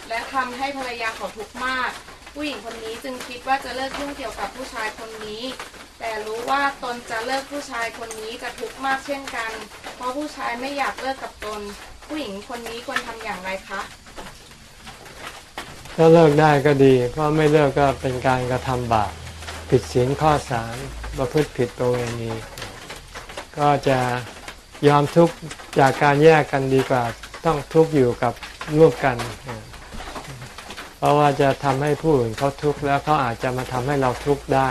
S7: และทำให้ภรรยาเขาทุกข์มาก ผู้หญิงคนนี้จึงคิดว่าจะเลิกยุ่งเกี่ยวกับผู้ชายคนนี้ แต่รู้ว่าตนจะเลิกผู้ชายคนนี้จะทุกข์มากเช่นกัน เพราะผู้ชายไม่อยากเลิกกับตน ผู้หญิงคนนี้ควรทำอย่างไรคะ
S1: ถ้าเลิกได้ก็ดีเพราะไม่เลิกก็เป็นการกระทำบาปผิดศีลข้อสามประพฤติผิดประเวณี ก็จะยอมทุกข์จากการแยกกันดีกว่าต้องทุกข์อยู่กับร่วมกัน เพราะว่าจะทำให้ผู้อื่นเขาทุกข์แล้วเขาอาจจะมาทำให้เราทุกข์ได้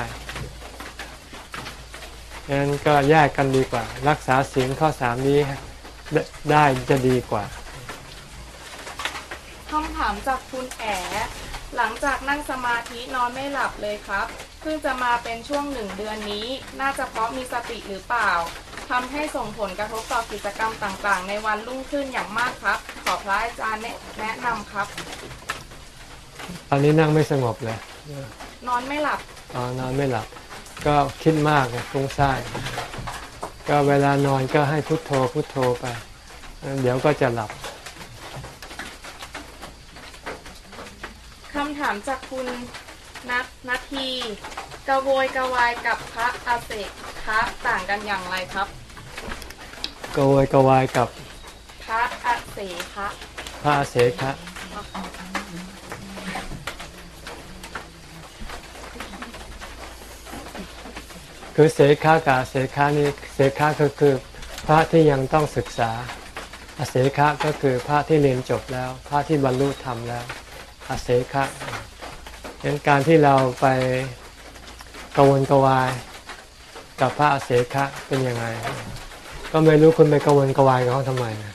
S1: ดังนั้นก็แยกกันดีกว่า รักษาศีลข้อสามนี้ได้ได้จะดีกว่า
S7: คำถามจากคุณแอหลังจากนั่งสมาธินอนไม่หลับเลยครับเพิ่งจะมาเป็นช่วงหนึ่งเดือนนี้ น่าจะเพราะมีสติหรือเปล่าทำให้ส่งผลกระทบต่อกิจกรรมต่างๆ ในวันรุ่งขึ้นอย่างมากครับ ขอพระอาจารย์แนะนำครับ
S1: ตอนนี้นั่งไม่สงบเลย
S7: นอนไม่หลับ
S1: อ๋อนอนไม่หลับ ก็คิดมากนะฟุ้งซ่านก็เวลานอนก็ให้พุโทโธพุโทโธไป เดี๋ยวก็จะหลับ
S7: คำถามจากคุณนัทนาทีกระโวยกระวายกับพระอาเสกคะต่างกันอย่างไรครับ
S1: กโวยกวายกับ
S7: พระอาเสคะ
S1: พระอาเสขะ คือเสขากาเสขานี่เสขาก็คือพระที่ยังต้องศึกษาอาเสขะก็คือพระที่เรียนจบแล้ว พระที่บรรลุธรรมแล้วอาเสขะดังนั้นการที่เราไปกวนกวาย กับพระอาเสขะเป็นยังไง ก็ไม่รู้คุณไปกวนกวายกับเขาทำไมนะ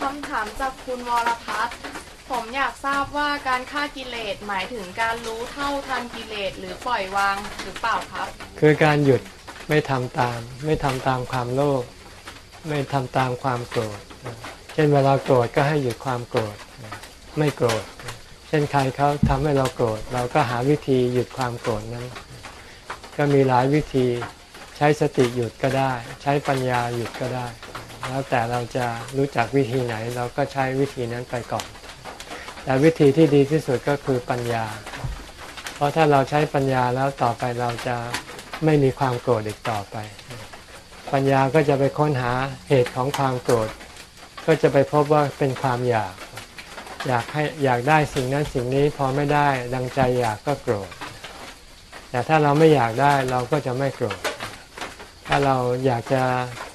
S7: คำถามจากคุณวรพัฒน์ ผมอยากทราบว่าการฆ่ากิเลสหมายถึงการรู้เท่าทันกิเลสหรือปล่อยวางหรือเปล่าครับ
S1: คือการหยุดไม่ทำตาม ไม่ทำตามความโลภไม่ทำตามความโกรธ เช่นเวลาโกรธก็ให้หยุดความโกรธ ไม่โกรธ เช่นใครเขาทำให้เราโกรธ เราก็หาวิธีหยุดความโกรธนั้น ก็มีหลายวิธีใช้สติหยุดก็ได้ ใช้ปัญญาหยุดก็ได้ แล้วแต่เราจะรู้จักวิธีไหนเราก็ใช้วิธีนั้นไปก่อน แต่วิธีที่ดีที่สุดก็คือปัญญา เพราะถ้าเราใช้ปัญญาแล้วต่อไปเราจะไม่มีความโกรธอีกต่อไป ปัญญาก็จะไปค้นหาเหตุของความโกรธ ก็จะไปพบว่าเป็นความอยาก อยากให้อยากได้สิ่งนั้นสิ่งนี้พอไม่ได้ดังใจอยากก็โกรธ แต่ถ้าเราไม่อยากได้เราก็จะไม่โกรธ ถ้าเราอยากจะ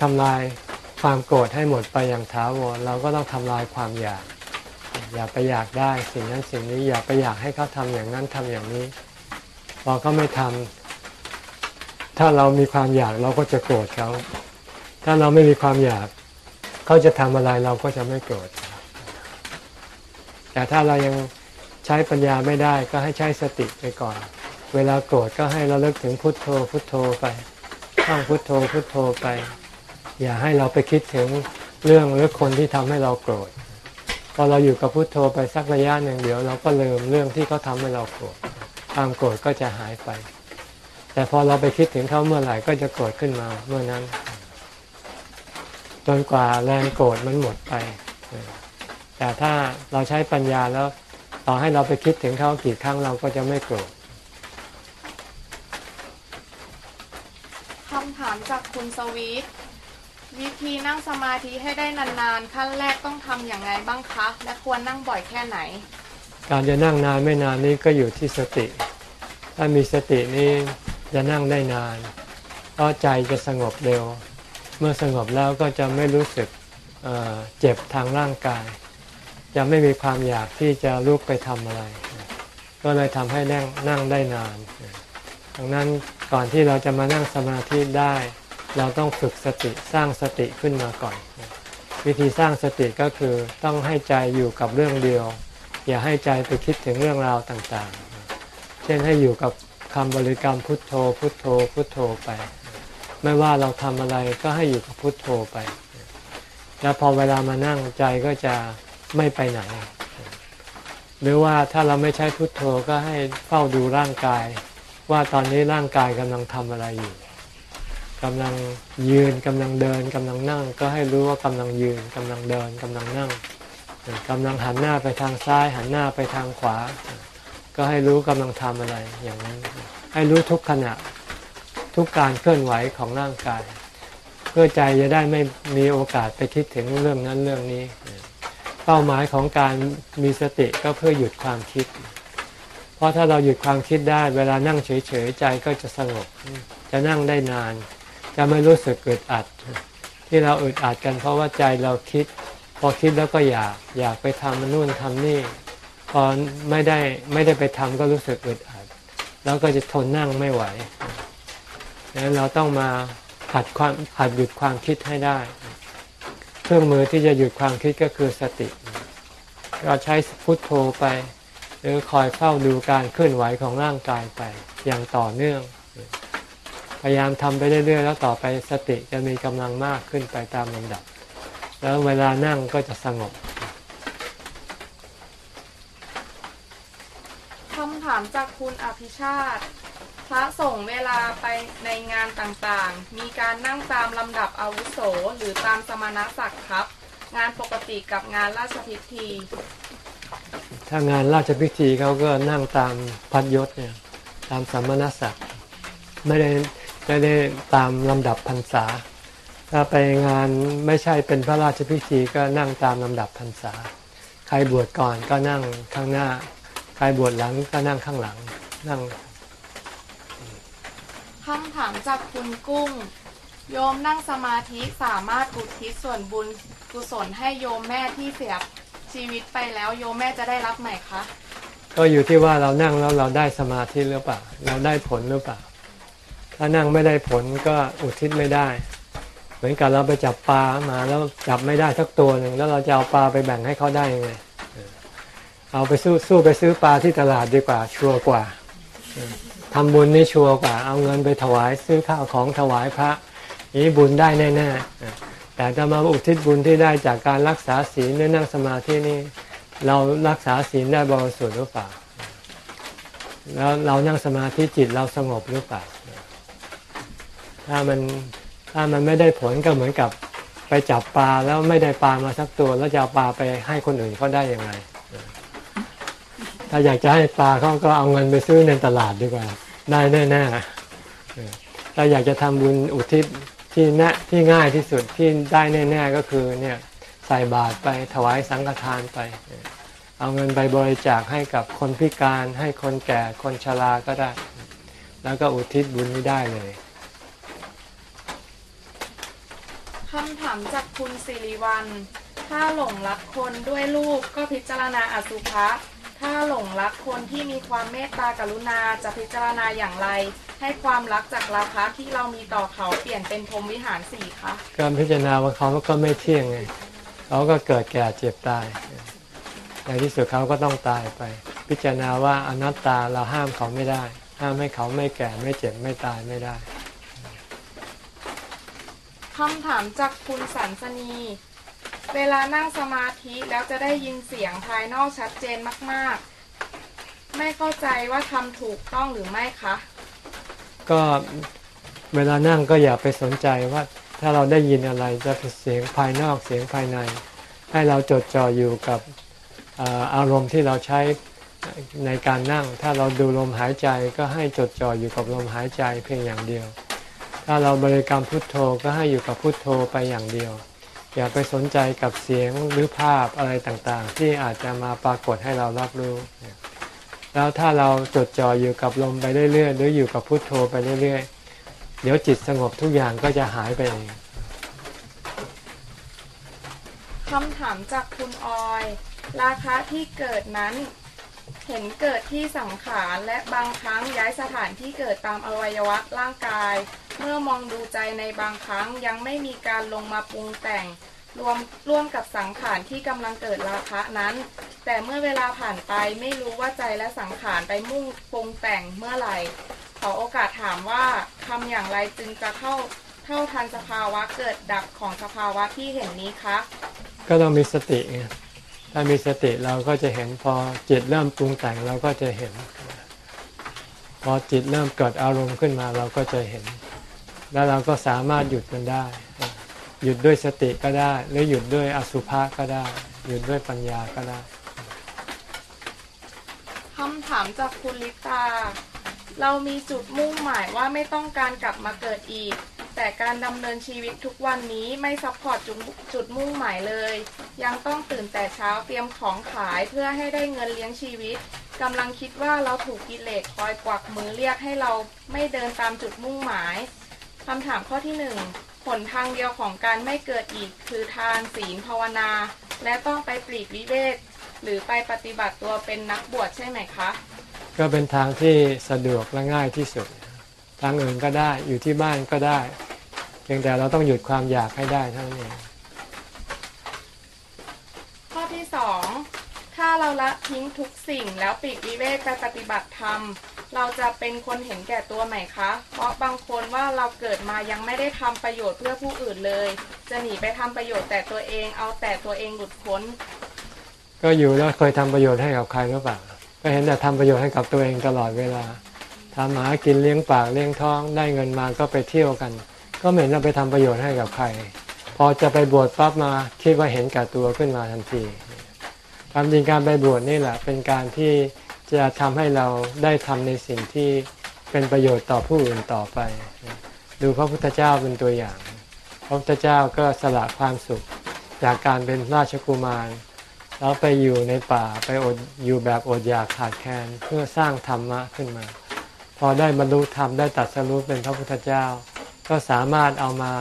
S1: ทำลายความโกรธให้หมดไปอย่างถาวรเราก็ต้องทำลายความอยาก อย่าไปอยากได้สิ่งนั้นสิ่งนี้อย่าไปอยากให้เขาทำอย่างนั้นทำอย่างนี้พอเขาไม่ทำถ้าเรามีความอยากเราก็จะโกรธเขาถ้าเราไม่มีความอยากเขาจะทำอะไรเราก็จะไม่โกรธแต่ถ้าเรายังใช้ปัญญาไม่ได้ก็ให้ใช้สติไปก่อน เวลาโกรธก็ให้เราเลิกถึงพุทโธพุทโธไปท่องพุทโธพุทโธไป อย่าให้เราไปคิดถึงเรื่องหรือคนที่ทำให้เราโกรธ พอเราอยู่กับพุทโธไปสักระยะหนึ่งเดี๋ยวเราก็ลืมเรื่องที่เขาทำให้เราโกรธความโกรธก็จะหายไป แต่พอเราไปคิดถึงเขาเมื่อไหร่ก็จะโกรธขึ้นมาเมื่อนั้นจนกว่าแรงโกรธมันหมดไป แต่ถ้าเราใช้ปัญญาแล้วต่อให้เราไปคิดถึงเขากี่ครั้งเราก็จะไม่โกรธ
S7: คำถามจากคุณสวีท วิธีนั่งสมาธิให้ได้นานๆ ขั้นแรกต้องทำอย่างไรบ้างคะ และควรนั่งบ่อยแค่ไหน
S1: การจะนั่งนานไม่นานนี้ก็อยู่ที่สติ ถ้ามีสตินี้จะนั่งได้นาน เพราะใจจะสงบเร็ว เมื่อสงบแล้วก็จะไม่รู้สึกเเจ็บทางร่างกาย จะไม่มีความอยากที่จะลุกไปทำอะไร ก็เลยทำให้นั่งนั่งได้นานดังนั้นก่อนที่เราจะมานั่งสมาธิได้ เราต้องฝึกสติสร้างสติขึ้นมาก่อน วิธีสร้างสติก็คือต้องให้ใจอยู่กับเรื่องเดียว อย่าให้ใจไปคิดถึงเรื่องราวต่างๆ เช่นให้อยู่กับคำบริกรรมพุทโธ พุทโธ พุทโธไป ไม่ว่าเราทำอะไรก็ให้อยู่กับพุทโธไป แล้วพอเวลามานั่งใจก็จะไม่ไปไหน หรือว่าถ้าเราไม่ใช้พุทโธก็ให้เฝ้าดูร่างกาย ว่าตอนนี้ร่างกายกำลังทำอะไรอยู่ กำลังยืนกำลังเดินกำลังนั่ง ก็ให้รู้ว่ากำลังยืนกำลังเดินกำลังนั่งกำลังหันหน้าไปทางซ้าย หันหน้าไปทางขวา ก็ให้รู้กำลังทำอะไรอย่างนั้น ให้รู้ทุกขณะทุกการเคลื่อนไหวของร่างกาย เพื่อใจจะได้ไม่มีโอกาสไปคิดถึงเรื่องนั้นเรื่องนี้ เป้าหมายของการมีสติก็เพื่อหยุดความคิด เพราะถ้าเราหยุดความคิดได้ เวลานั่งเฉยๆใจก็จะสงบจะนั่งได้นาน จะไม่รู้สึกอึดอัด ที่เราอึดอัดกันเพราะว่าใจเราคิด พอคิดแล้วก็อยากอยากไปทำนู่นทำนี่ พอไม่ได้ไม่ได้ไปทำก็รู้สึกอึดอัด แล้วก็จะทนนั่งไม่ไหวดังนั้นเราต้องมาหัดความหัดหยุดความคิดให้ได้ เครื่องมือที่จะหยุดความคิดก็คือสติเราใช้พุทโธไป หรือคอยเฝ้าดูการเคลื่อนไหวของร่างกายไปอย่างต่อเนื่อง พยายามทำไปเรื่อยๆแล้วต่อไปสติจะมีกำลังมากขึ้นไปตามลำดับ แล้วเวลานั่งก็จะสงบ
S7: คำถามจากคุณอภิชาติ พระสงฆ์เวลาไปในงานต่างๆ มีการนั่งตามลำดับอาวุโสหรือตามสมณศักดิ์ครับ งานปกติกับงานราชพิธี
S1: ถ้างานราชพิธีเขาก็นั่งตามพัดยศเนี่ยตามสมณศักดิ์ไม่ได้ ไม่ได้ตามลำดับพรรษา ถ้าไปงานไม่ใช่เป็นพระราชพิธีก็นั่งตามลำดับพรรษา ใครบวชก่อนก็นั่งข้างหน้า ใครบวชหลังก็นั่งข้างหลัง นั่ง
S7: คำถามจากคุณกุ้ง โยมนั่งสมาธิสามารถอุทิศส่วนบุญกุศลให้โยมแม่ที่เสียชีวิตไปแล้วโยมแม่จะได้รับไหมคะ
S1: ก็อยู่ที่ว่าเรานั่งแล้วเราได้สมาธิหรือเปล่า เราได้ผลหรือเปล่า ถ้านั่งไม่ได้ผลก็อุทิศไม่ได้ เหมือนกับเราไปจับปลามาแล้วจับไม่ได้สักตัวหนึ่งแล้วเราจะเอาปลาไปแบ่งให้เขาได้ยังไงเออเอาไปสู้สู้ไปซื้อปลาที่ตลาดดีกว่า ชัวร์กว่าเออทำบุญนี่ชัวร์กว่า เอาเงินไปถวายซื้อข้าวของถวายพระนี้บุญได้แน่ๆแต่จะมาอุทิศบุญที่ได้จากการรักษาศีลหรือนั่งสมาธินี่เรารักษาศีลได้บริสุทธิ์หรือเปล่า แล้วเรานั่งสมาธิจิตเราสงบหรือเปล่า ถ้ามันถ้ามันไม่ได้ผลก็เหมือนกับไปจับปลาแล้วไม่ได้ปลามาสักตัว แล้วจะเอาปลาไปให้คนอื่นเขาได้ยังไง ถ้าอยากจะให้ปลาเขาก็เอาเงินไปซื้อในตลาดดีกว่า ได้แน่ๆถ้าอยากจะทำบุญอุทิศที่แน่ที่ง่ายที่สุดที่ได้แน่ๆก็คือเนี่ยใส่บาตรไปถวายสังฆทานไป เอาเงินไปบริจาคให้กับคนพิการให้คนแก่คนชราก็ได้ แล้วก็อุทิศบุญนี้ได้เลย
S7: คำถามจากคุณสิริวัลถ้าหลงรักคนด้วยรูปก็พิจารณาอสุภะ ถ้าหลงรักคนที่มีความเมตตากรุณาจะพิจารณาอย่างไร ให้ความรักจากราคะที่เรามีต่อเขาเปลี่ยนเป็นพรหมวิหารสี่คะ
S1: การพิจารณาว่าเขาก็ไม่เที่ยงไง เขาก็เกิดแก่เจ็บตาย ในที่สุดเขาก็ต้องตายไป พิจารณาว่าอนัตตาเราห้ามเขาไม่ได้ ห้ามให้เขาไม่แก่ไม่เจ็บไม่ตายไม่ได้
S7: คำถามจากคุณสันสนี เวลานั่งสมาธิแล้วจะได้ยินเสียงภายนอกชัดเจนมาก ๆ ไม่เข้าใจว่าทำถูกต้องหรือไม่คะ
S1: ก็เวลานั่งก็อย่าไปสนใจว่าถ้าเราได้ยินอะไรจะเป็นเสียงภายนอกเสียงภายใน ให้เราจดจ่ออยู่กับอารมณ์ที่เราใช้ในการนั่ง ถ้าเราดูลมหายใจก็ให้จดจ่ออยู่กับลมหายใจเพียงอย่างเดียว ถ้าเราบริกรรมพุทโธก็ให้อยู่กับพุทโธไปอย่างเดียว อย่าไปสนใจกับเสียงหรือภาพอะไรต่างๆ ที่อาจจะมาปรากฏให้เรารับรู้ แล้วถ้าเราจดจ่ออยู่กับลมไปเรื่อยๆ หรืออยู่กับพุทโธไปเรื่อยๆ เดี๋ยวจิตสงบทุกอย่างก็จะหายไปเอง
S7: คำถามจากคุณออย ราคะที่เกิดนั้น เห็นเกิดที่สังขารและบางครั้งย้ายสถานที่เกิดตามอวัยวะร่างกาย เมื่อมองดูใจในบางครั้งยังไม่มีการลงมาปรุงแต่ง รวมร่วมกับสังขารที่กำลังเกิดราคะนั้น แต่เมื่อเวลาผ่านไปไม่รู้ว่าใจและสังขารไปมุ่งปรุงแต่งเมื่อไหร่ ขอโอกาสถามว่าทำอย่างไรจึงจะเข้าเท่าทันสภาวะเกิดดับของสภาวะที่เห็นนี้คะ
S1: ก็ต้องมีสติไง ถ้ามีสติเราก็จะเห็นพอจิตเริ่มปรุงแต่งเราก็จะเห็น พอจิตเริ่มเกิดอารมณ์ขึ้นมาเราก็จะเห็น แล้วเราก็สามารถหยุดมันได้ หยุดด้วยสติก็ได้ หรือหยุดด้วยอสุภะก็ได้ หยุดด้วยปัญญาก็ได้
S7: คำถามจากคุณลิตา เรามีจุดมุ่งหมายว่าไม่ต้องการกลับมาเกิดอีก แต่การดำเนินชีวิตทุกวันนี้ไม่ support จุดจุดมุ่งหมายเลย ยังต้องตื่นแต่เช้าเตรียมของขายเพื่อให้ได้เงินเลี้ยงชีวิตกำลังคิดว่าเราถูกกิเลสคอยกวักมือเรียกให้เราไม่เดินตามจุดมุ่งหมายคำถามข้อที่หนึ่งผลทางเดียวของการไม่เกิดอีกคือทานศีลภาวนา และต้องไปปลีกวิเวกหรือไปปฏิบัติตัวเป็นนักบวชใช่ไหมคะ
S1: ก็เป็นทางที่สะดวกและง่ายที่สุด ทางอื่นก็ได้อยู่ที่บ้านก็ได้เพียงแต่เราต้องหยุดความอยากให้ได้เท่านั้นเอง
S7: ข้อที่สองถ้า เราละทิ้งทุกสิ่งแล้วปลีกวิเวกไปปฏิบัติธรรม เราจะเป็นคนเห็นแก่ตัวไหมคะ เพราะบางคนว่าเราเกิดมายังไม่ได้ทำประโยชน์เพื่อผู้อื่นเลย จะหนีไปทำประโยชน์แต่ตัวเองเอาแต่ตัวเองหลุดพ้น
S1: ก็อยู่แล้วเคยทำประโยชน์ให้กับใครหรือเปล่าก็เห็นแต่ทำประโยชน์ให้กับตัวเองตลอดเวลาทำหากินเลี้ยงปากเลี้ยงท้องได้เงินมาก็ไปเที่ยวกัน ก็ไม่เห็นเราไปทำประโยชน์ให้กับใคร พอจะไปบวชปั๊บมาคิดว่าเห็นแก่ตัวขึ้นมาทันที ความจริงการไปบวชนี่แหละ เป็นการที่จะทำให้เราได้ทำในสิ่งที่เป็นประโยชน์ต่อผู้อื่นต่อไป ดูพระพุทธเจ้าเป็นตัวอย่าง พระพุทธเจ้าก็สละความสุขจากการเป็นราชกุมาร แล้วไปอยู่ในป่าไปอดอยู่แบบอดอยากขาดแคลนเพื่อสร้างธรรมะขึ้นมา พอได้บรรลุธรรมได้ตัดสรู้เป็นพระพุทธเจ้า ก็สามารถเอามา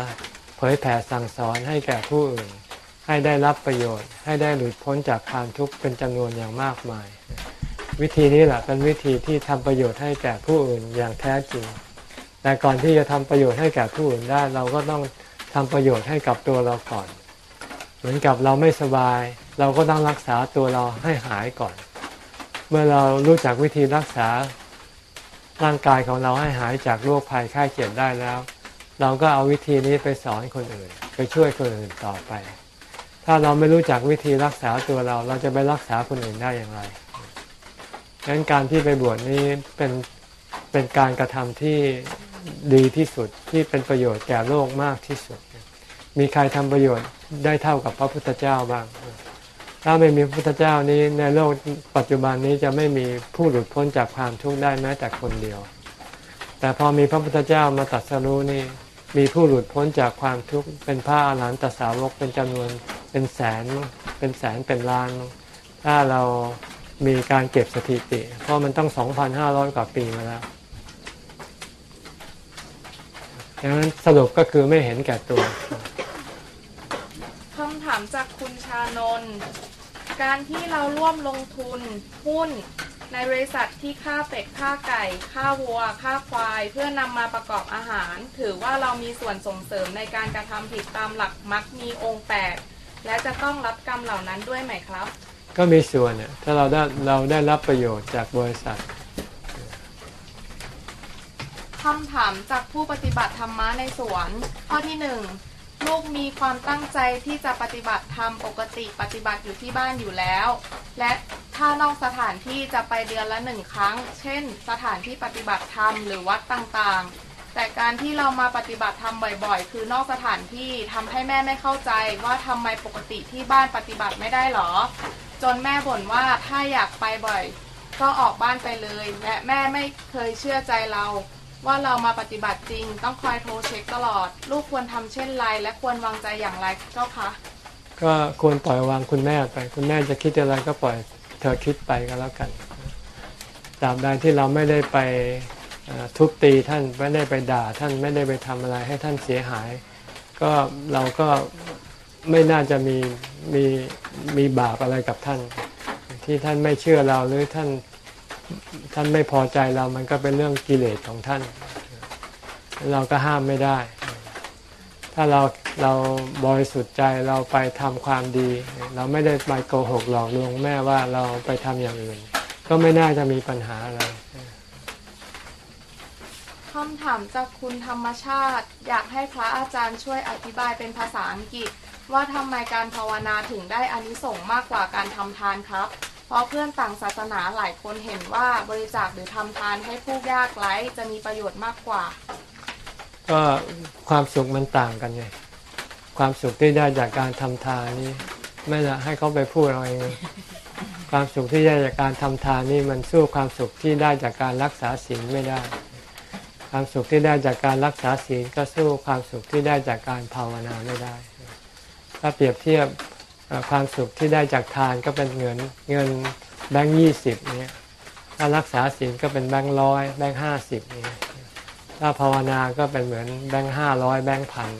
S1: เผยแผ่สั่งสอนให้แก่ผู้อื่น ให้ได้รับประโยชน์ ให้ได้หลุดพ้นจากความทุกข์เป็นจำนวนอย่างมากมาย วิธีนี้แหละเป็นวิธีที่ทำประโยชน์ให้แก่ผู้อื่นอย่างแท้จริง แต่ก่อนที่จะทำประโยชน์ให้แก่ผู้อื่นได้ เราก็ต้องทำประโยชน์ให้กับตัวเราก่อน เหมือนกับเราไม่สบาย เราก็ต้องรักษาตัวเราให้หายก่อน เมื่อเรารู้จักวิธีรักษาร่างกายของเราให้หายจากโรคภัยไข้เจ็บได้แล้ว เราก็เอาวิธีนี้ไปสอนคนอื่น ไปช่วยคนอื่นต่อไป ถ้าเราไม่รู้จักวิธีรักษาตัวเรา เราจะไปรักษาคนอื่นได้อย่างไรดังนั้นการที่ไปบวชนี้เป็นเป็นการกระทำที่ดีที่สุดที่เป็นประโยชน์แก่โลกมากที่สุด มีใครทำประโยชน์ได้เท่ากับพระพุทธเจ้าบ้าง ถ้าไม่มีพระพุทธเจ้านี้ในโลกปัจจุบันนี้จะไม่มีผู้หลุดพ้นจากความทุกข์ได้แม้แต่คนเดียว แต่พอมีพระพุทธเจ้ามาตรัสรู้นี่ มีผู้หลุดพ้นจากความทุกข์เป็นพระอรหันตสาวกเป็นจำนวนเป็นแสนเป็นแสนเป็นล้าน ถ้าเรามีการเก็บสถิติ เพราะมันต้อง 2,500 กว่าปีมาแล้วดังนั้นสรุปก็คือไม่เห็นแก่ตัว
S7: คำถามจากคุณชานนท์การที่เราร่วมลงทุนหุ้น ในบริษัทที่ฆ่าเป็ดฆ่าไก่ฆ่าวัวฆ่าควาย เพื่อนำมาประกอบอาหาร ถือว่าเรามีส่วนส่งเสริมในการกระทำผิดตามหลักมักมีองค์แปดและจะต้องรับกรรมเหล่านั้นด้วยไหมครับ
S1: ก็มีส่วนเนี่ยถ้าเราได้เราได้รับประโยชน์จากบริษัท
S7: คำถามจากผู้ปฏิบัติธรรมะในสวน ข้อที่หนึ่งลูกมีความตั้งใจที่จะปฏิบัติธรรมปกติปฏิบัติอยู่ที่บ้านอยู่แล้ว และ ถ้านอกสถานที่จะไปเดือนละหนึ่งครั้ง เช่น สถานที่ปฏิบัติธรรมหรือวัดต่างๆ แต่การที่เรามาปฏิบัติธรรมบ่อยๆ คือนอกสถานที่ทำให้แม่ไม่เข้าใจว่าทำไมปกติที่บ้านปฏิบัติไม่ได้หรอ จนแม่บ่นว่าถ้าอยากไปบ่อย ก็ออกบ้านไปเลย และแม่ไม่เคยเชื่อใจเรา ว่าเรามาปฏิบัติจริง ต้องคอยโทรเช็คตลอด ลูกควรทำเช่นไร และควรวางใจอย่างไรเจ้าคะ
S1: ก็ควรปล่อยวางคุณแม่ไป คุณแม่จะคิดอะไรก็ปล่อย เธอคิดไปก็แล้วกันตราบใดที่เราไม่ได้ไปทุบตีท่านไม่ได้ไปด่าท่านไม่ได้ไปทำอะไรให้ท่านเสียหาย ก็เราก็ไม่น่าจะมีมีมีบาปอะไรกับท่าน ที่ท่านไม่เชื่อเราหรือท่านท่านไม่พอใจเรามันก็เป็นเรื่องกิเลสของท่าน เราก็ห้ามไม่ได้ ถ้าเราเราบริสุทธิ์ใจเราไปทำความดี เราไม่ได้ไปโกหกหลอกลวงแม่ว่าเราไปทำอย่างอื่น ก็ไม่น่าจะมีปัญหาอะไร
S7: คำถามจากคุณธรรมชาติ อยากให้พระอาจารย์ช่วยอธิบายเป็นภาษาอังกฤษ ว่าทำไมการภาวนาถึงได้อานิสงส์มากกว่าการทำทานครับ เพราะเพื่อนต่างศาสนาหลายคนเห็นว่าบริจาคหรือทำทานให้ผู้ยากไร้จะมีประโยชน์มากกว่า
S1: ก็ความสุขมันต่างกันไงความสุขที่ได้จากการทำทานนี่ไม่ละให้เขาไปพูดเอาเองความสุขที่ได้จากการทำทานนี่มันสู้ความสุขที่ได้จากการรักษาศีลไม่ได้ ความสุขที่ได้จากการรักษาศีลก็สู้ความสุขที่ได้จากการภาวนาไม่ได้ ถ้าเปรียบเทียบความสุขที่ได้จากทานก็เป็นเงินเงินแบงค์ยี่สิบเนี่ยถ้ารักษาศีลก็เป็นแบงค์ร้อยแบงค์ห้าสิบเนี่ย ถ้าภาวนาก็เป็นเหมือนแบงค์ห้าร้อยแบงค์พัน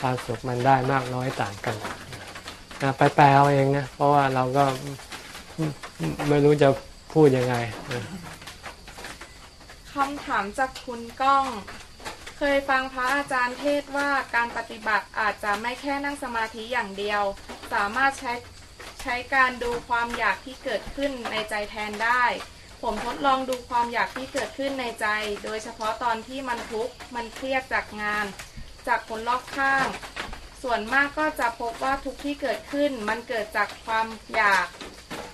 S1: ความสุขมันได้มากน้อยต่างกันนะไปแปลเอาเองนะเพราะว่าเราก็ไม่รู้จะพูดยังไง
S7: คำถามจากคุณก้อง เคยฟังพระอาจารย์เทศว่าการปฏิบัติอาจจะไม่แค่นั่งสมาธิอย่างเดียว สามารถใช้ใช้การดูความอยากที่เกิดขึ้นในใจแทนได้ ผมทดลองดูความอยากที่เกิดขึ้นในใจ โดยเฉพาะตอนที่มันทุกข์มันเครียดจากงาน จากคนรอบข้าง ส่วนมากก็จะพบว่าทุกข์ที่เกิดขึ้น มันเกิดจากความอยาก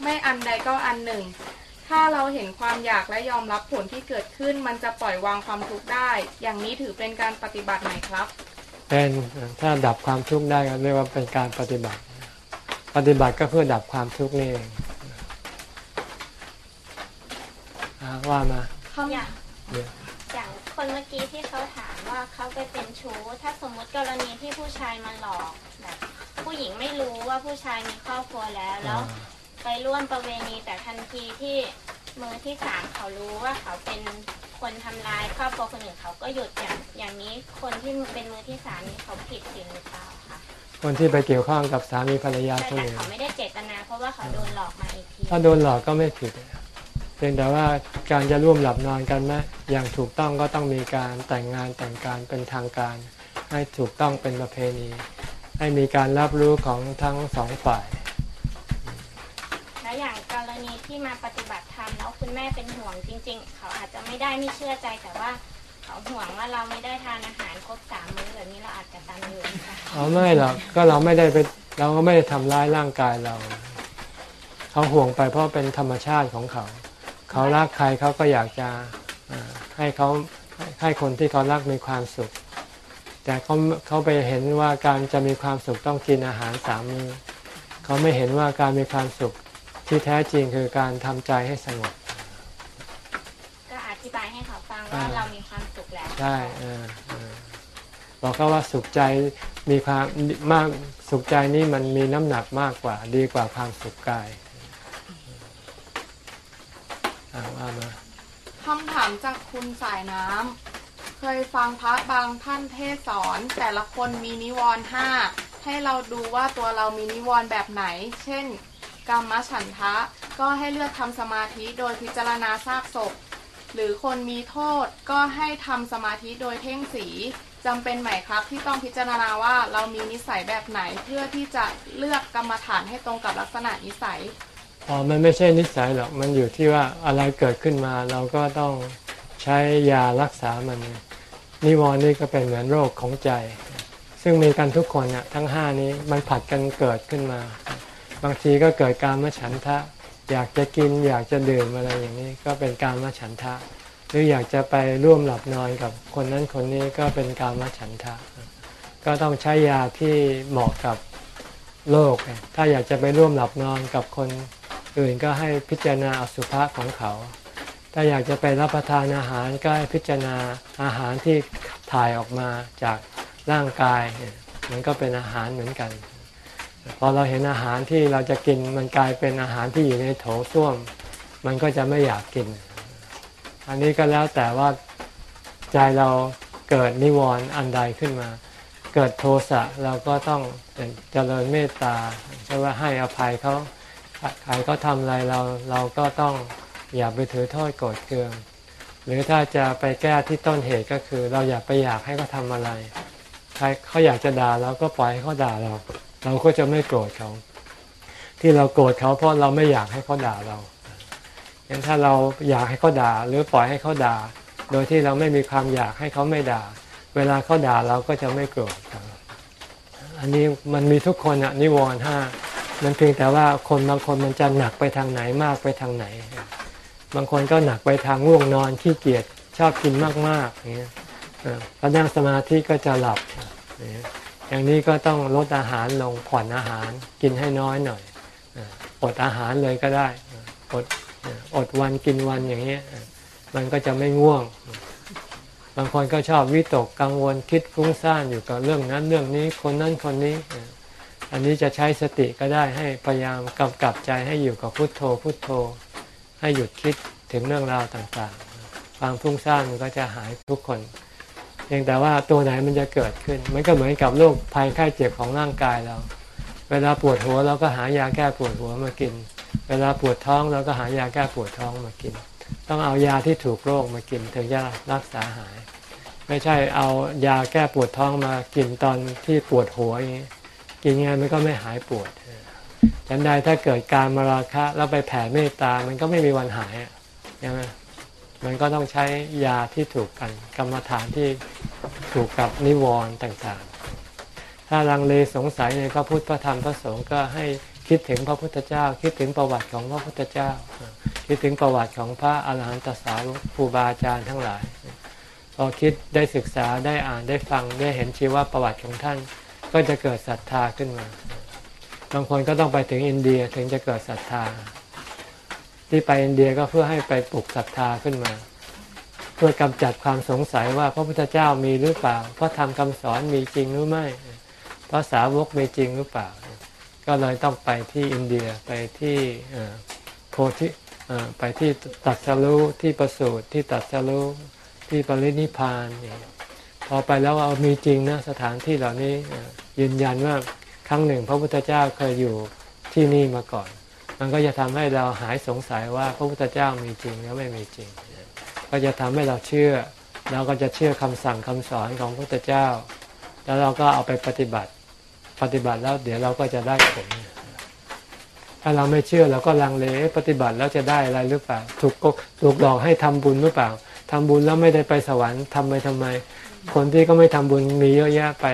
S7: ไม่อันใดก็อันหนึ่ง ถ้าเราเห็นความอยากและยอมรับผลที่เกิดขึ้น มันจะปล่อยวางความทุกข์ได้ อย่างนี้ถือเป็นการปฏิบัติไหมครับ
S1: เป็นถ้าดับความทุกข์ได้ก็เรียกว่าเป็นการปฏิบัติ ปฏิบัติก็เพื่อดับความทุกข์นี่เอง อ่าว่ามา
S6: อย่าง
S1: เดี๋ยว
S6: อย่างคนเมื่อกี้ที่เขาถามว่าเขาไปเป็นชู้ ถ้าสมมุติกรณีที่ผู้ชายมาหลอกแบบผู้หญิงไม่รู้ว่าผู้ชายมีครอบครัวแล้วแล้วไปร่วมประเวณีแต่ทันทีที่มือที่สามเขารู้ว่าเขาเป็นคนทำลายครอบครัวคนอื่นเขาก็หยุดอย่างอย่างนี้คนที่เป็นมือที่สามนี่เขาผิดจริงหรือเปล่าคะ
S1: คนที่ไปเกี่ยวข้องกับสามีภรรยา
S6: แต่
S1: คน
S6: แต่
S1: อื่น
S6: เขาไม่ได้เจตนาเพราะว่าเขาโดนหลอกมาอีกที
S1: ถ้าโดนหลอกก็ไม่ผิด เพียงแต่ว่าการจะร่วมหลับนอนกันนะอย่างถูกต้องก็ต้องมีการแต่งงานแต่งการเป็นทางการ ให้ถูกต้องเป็นประเพณี ให้มีการรับรู้ของทั้งสองฝ่าย
S6: แล้วอย่างกรณีที่มาปฏิบัติธรรมแล้วคุณแม่เป็นห่วงจริง ๆ เขาอาจจะไม่ได้ไม่เชื่อใจแต่ว่าเขาห่วงว่าเราไม่ได้ทานอาหารครบสามมื้อแบบนี้เราอาจจะตันอยู่ค่ะ
S1: อ๋อไม่หรอกก็เราไม่ได้ไปเราก็ไม่ได้ทำร้ายร่างกายเรา เขาห่วงไปเพราะเป็นธรรมชาติของเขา เขารักใครเขาก็อยากจะอ่าให้เขาให้คนที่เขารักมีความสุข แต่เขาเขาไปเห็นว่าการจะมีความสุขต้องกินอาหารสามมื้อเขาไม่เห็นว่าการมีความสุขที่แท้จริงคือการทำใจให้สงบ
S6: ก็อธิบายให้เขาฟังว่า
S1: อ่า
S6: เรามีความสุขแล้ว
S1: ใช่เออเออบอกเขาว่าสุขใจมีความมากสุขใจนี่มันมีน้ำหนักมากกว่า ดีกว่าความสุขกายอ่า ว่ามา
S7: คำถามจากคุณสายน้ำ เคยฟังพระบางท่านเทศสอน แต่ละคนมีนิวรณ์ห้าให้เราดูว่าตัวเรามีนิวรณ์แบบไหน เช่น กรรมฉันทะ ก็ให้เลือกทำสมาธิโดยพิจารณาซากศพ หรือคนมีโทษก็ให้ทำสมาธิโดยเพ่งสีจำเป็นไหมครับที่ต้องพิจารณาว่าเรามีนิสัยแบบไหนเพื่อที่จะเลือกกรรมฐานให้ตรงกับลักษณะนิสัย
S1: อ๋อมันไม่ใช่นิสัยหรอก มันอยู่ที่ว่าอะไรเกิดขึ้นมา เราก็ต้องใช้ยารักษามันนิวรณ์นี่ก็เป็นเหมือนโรคของใจ ซึ่งมีกันทุกคนน่ะทั้งห้านี้มันผัดกันเกิดขึ้นมา บางทีก็เกิดการมฉันทะ อยากจะกินอยากจะดื่มอะไรอย่างนี้ก็เป็นการมฉันทะ หรืออยากจะไปร่วมหลับนอนกับคนนั้นคนนี้ก็เป็นการมฉันทะ ก็ต้องใช้ยาที่เหมาะกับโรคถ้าอยากจะไปร่วมหลับนอนกับคน อื่นก็ให้พิจารณาอสุภะของเขา ถ้าอยากจะไปรับประทานอาหารก็ให้พิจารณาอาหารที่ถ่ายออกมาจากร่างกาย มันก็เป็นอาหารเหมือนกัน พอเราเห็นอาหารที่เราจะกินมันกลายเป็นอาหารที่อยู่ในโถส้วม มันก็จะไม่อยากกิน อันนี้ก็แล้วแต่ว่าใจเราเกิดนิวรณ์อันใดขึ้นมา เกิดโทสะเราก็ต้องเจริญเมตตาใช่ว่าให้อภัยเขา ใครเขาทำอะไรเราเราก็ต้องอย่าไปถือโทษโกรธเคือง หรือถ้าจะไปแก้ที่ต้นเหตุก็คือ เราอย่าไปอยากให้เขาทำอะไร ใครเขาอยากจะด่าเราก็ปล่อยให้เขาด่าเรา เราก็จะไม่โกรธเขา ที่เราโกรธเขาเพราะเราไม่อยากให้เขาด่าเรางั้นถ้าเราอยากให้เขาด่า หรือปล่อยให้เขาด่า โดยที่เราไม่มีความอยากให้เขาไม่ด่า เวลาเขาด่าเราก็จะไม่โกรธอันนี้มันมีทุกคนอะนิวรณ์ห้า มันเพียงแต่ว่าคนบางคนมันจะหนักไปทางไหนมากไปทางไหน บางคนก็หนักไปทางง่วงนอนขี้เกียจชอบกินมากๆอย่างเงี้ยพอนั่งสมาธิก็จะหลับ อย่างนี้ก็ต้องลดอาหารลงผ่อนอาหารกินให้น้อยหน่อยอดอาหารเลยก็ได้อดอดวันกินวันอย่างเงี้ยมันก็จะไม่ง่วง บางคนก็ชอบวิตกกังวลคิดฟุ้งซ่านอยู่กับเรื่องนั้นเรื่องนี้คนนั้นคนนี้ อันนี้จะใช้สติก็ได้ให้พยายามกำกับใจให้อยู่กับพุทโธพุทโธ ให้หยุดคิดถึงเรื่องราวต่างๆ ความฟุ้งซ่านมันก็จะหายทุกคนเพียงแต่ว่าตัวไหนมันจะเกิดขึ้น มันก็เหมือนกับโรคภัยไข้เจ็บของร่างกายเรา เวลาปวดหัวเราก็หายาแก้ปวดหัวมากิน เวลาปวดท้องเราก็หายาแก้ปวดท้องมากิน ต้องเอายาที่ถูกโรคมากินถึงจะรักษาหาย ไม่ใช่เอายาแก้ปวดท้องมากินตอนที่ปวดหัวอย่างนี้ กินยังไงมันก็ไม่หายปวดฉันใดถ้าเกิดการมาราคะแล้วไปแผ่เมตตา มันก็ไม่มีวันหายใช่ไหมมันก็ต้องใช้ยาที่ถูกกันกรรมฐานที่ถูกกับนิวรณ์ต่างๆ ถ้าลังเลสงสัยในพระพุทธพระธรรมพระสงฆ์ก็ให้คิดถึงพระพุทธเจ้า คิดถึงประวัติของพระพุทธเจ้า คิดถึงประวัติของพระอาหารหันตสาวกครูบาอาจารย์ทั้งหลายพอคิดได้ศึกษาได้อ่านได้ฟังได้เห็นชีวประวัติของท่าน ก็จะเกิดศรัทธาขึ้นมา บางคนก็ต้องไปถึงอินเดียถึงจะเกิดศรัทธา ที่ไปอินเดียก็เพื่อให้ไปปลุกศรัทธาขึ้นมา เพื่อกำจัดความสงสัยว่าพระพุทธเจ้ามีหรือเปล่า พระธรรมคำสอนมีจริงหรือไม่ พระสาวกมีจริงหรือเปล่า ก็เลยต้องไปที่อินเดียไปที่โพธิไปที่ตัดสรู้ที่ประสูติที่ตัดสรู้ที่ปรินิพพานเนี่ย พอไปแล้วเอามีจริงนะสถานที่เหล่านี้ยืนยันว่าครั้งหนึ่ง พระพุทธเจ้าเคยอยู่ที่นี่มาก่อน มันก็จะทำให้เราหายสงสัยว่าพระพุทธเจ้ามีจริงหรือไม่มีจริง ก็จะทำให้เราเชื่อเราก็จะเชื่อคำสั่งคำสอนของพระพุทธเจ้า แล้วเราก็เอาไปปฏิบัติปฏิบัติแล้วเดี๋ยวเราก็จะได้ผล ถ้าเราไม่เชื่อเราก็ลังเลปฏิบัติแล้วจะได้อะไรหรือเปล่า ถูกก็ถูกหลอกให้ทำบุญหรือเปล่าทำบุญแล้วไม่ได้ไปสวรรค์ทำไปทำไม คนที่ก็ไม่ทำบุญมีเยอะแยะไป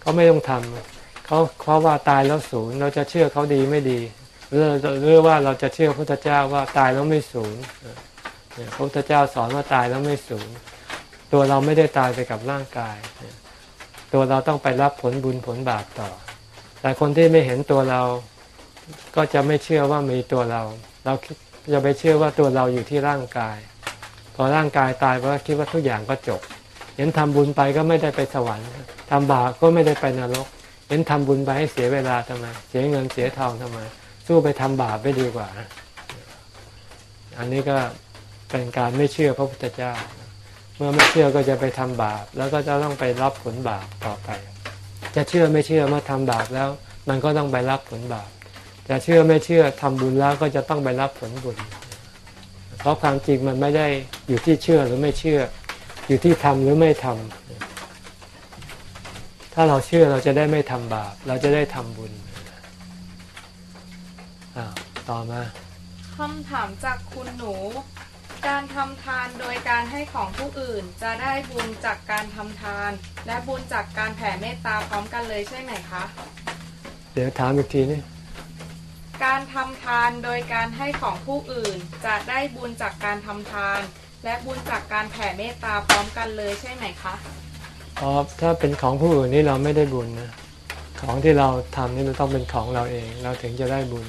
S1: เขาไม่ต้องทำเขาเพราะว่าตายแล้วศูนย์เราจะเชื่อเขาดีไม่ดีหรือหรือว่าเราจะเชื่อพระพุทธเจ้าว่าตายแล้วไม่ศูนย์พระพุทธเจ้าสอนว่าตายแล้วไม่ศูนย์ตัวเราไม่ได้ตายไปกับร่างกาย ตัวเราต้องไปรับผลบุญผลบาปต่อ แต่คนที่ไม่เห็นตัวเราก็จะไม่เชื่อว่ามีตัวเรา เราจะไปเชื่อว่าตัวเราอยู่ที่ร่างกาย พอร่างกายตายก็คิดว่าทุกอย่างก็จบ เห็นทำบุญไปก็ไม่ได้ไปสวรรค์ทำบาปก็ไม่ได้ไปนรก เห็นทำบุญไปให้เสียเวลาทำไม เสียเงินเสียทองทำไม สู้ไปทำบาปไม่ดีกว่า อันนี้ก็เป็นการไม่เชื่อพระพุทธเจ้า เมื่อไม่เชื่อก็จะไปทำบาป แล้วก็จะต้องไปรับผลบาปต่อไป จะเชื่อไม่เชื่อเมื่อทำบาปแล้ว มันก็ต้องไปรับผลบาปจะเชื่อไม่เชื่อทำบุญแล้วก็จะต้องไปรับผลบุญ เพราะความจริงมันไม่ได้อยู่ที่เชื่อหรือไม่เชื่อ อยู่ที่ทำหรือไม่ทำถ้าเราเชื่อเราจะได้ไม่ทำบาป เราจะได้ทำบุญอ้าวต่อมา
S7: คำถามจากคุณหนู การทำทานโดยการให้ของผู้อื่น จะได้บุญจากการทำทาน และบุญจากการแผ่เมตตาพร้อมกันเลยใช่ไหมคะ
S1: เดี๋ยวถามอีกทีนี่
S7: การทำทานโดยการให้ของผู้อื่น จะได้บุญจากการทำทาน และบุญจากการแผ่เมตตาพร้อมกันเลยใช่ไหมคะ
S1: อ๋อถ้าเป็นของผู้อื่นนี่เราไม่ได้บุญนะของที่เราทำนี่มันต้องเป็นของเราเอง เราถึงจะได้บุญ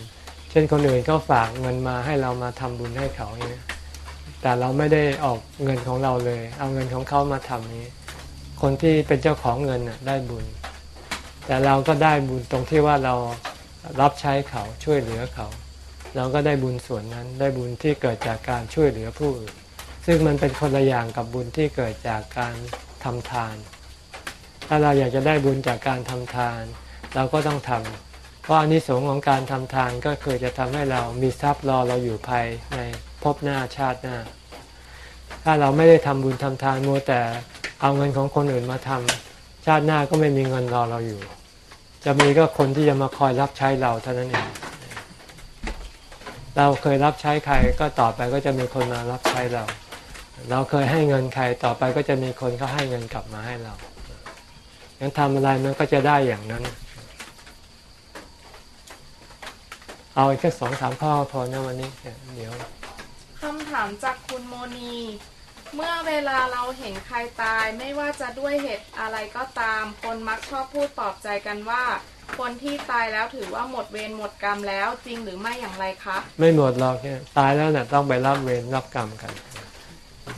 S1: เช่นคนอื่นเขาฝากเงินมาให้เรามาทำบุญให้เขาอย่างนี้ยแต่เราไม่ได้ออกเงินของเราเลย เอาเงินของเขามาทำนี้ คนที่เป็นเจ้าของเงินน่ะได้บุญ แต่เราก็ได้บุญตรงที่ว่าเรารับใช้เขาช่วยเหลือเขา เราก็ได้บุญส่วนนั้นได้บุญที่เกิดจากการช่วยเหลือผู้อื่น ซึ่งมันเป็นคนละอย่างกับบุญที่เกิดจากการทำทาน ถ้าเราอยากจะได้บุญจากการทำทาน เราก็ต้องทำเพราะอานิสงส์ของการทำทานก็คือจะทำให้เรามีทรัพย์รอเราอยู่ภายในภพหน้าชาติหน้า ถ้าเราไม่ได้ทำบุญทำทานมัวแต่เอาเงินของคนอื่นมาทำชาติหน้าก็ไม่มีเงินรอเราอยู่ จะมีก็คนที่จะมาคอยรับใช้เราเท่านั้นเองเราเคยรับใช้ใครก็ต่อไปก็จะมีคนมารับใช้เรา เราเคยให้เงินใครต่อไปก็จะมีคนเขาให้เงินกลับมาให้เรางั้นทำอะไรมันก็จะได้อย่างนั้น เอาอีกแค่สองสามข้อพอนะวันนี้เดี๋ยว
S7: คำถามจากคุณโมนี เมื่อเวลาเราเห็นใครตายไม่ว่าจะด้วยเหตุอะไรก็ตาม คนมักชอบพูดปลอบใจกันว่า คนที่ตายแล้วถือว่าหมดเวรหมดกรรมแล้วจริงหรือไม่อย่างไรคะ
S1: ไม่หมดหรอกเนี่ยตายแล้วเนี่ยต้องไปรับเวรรับกรรมกัน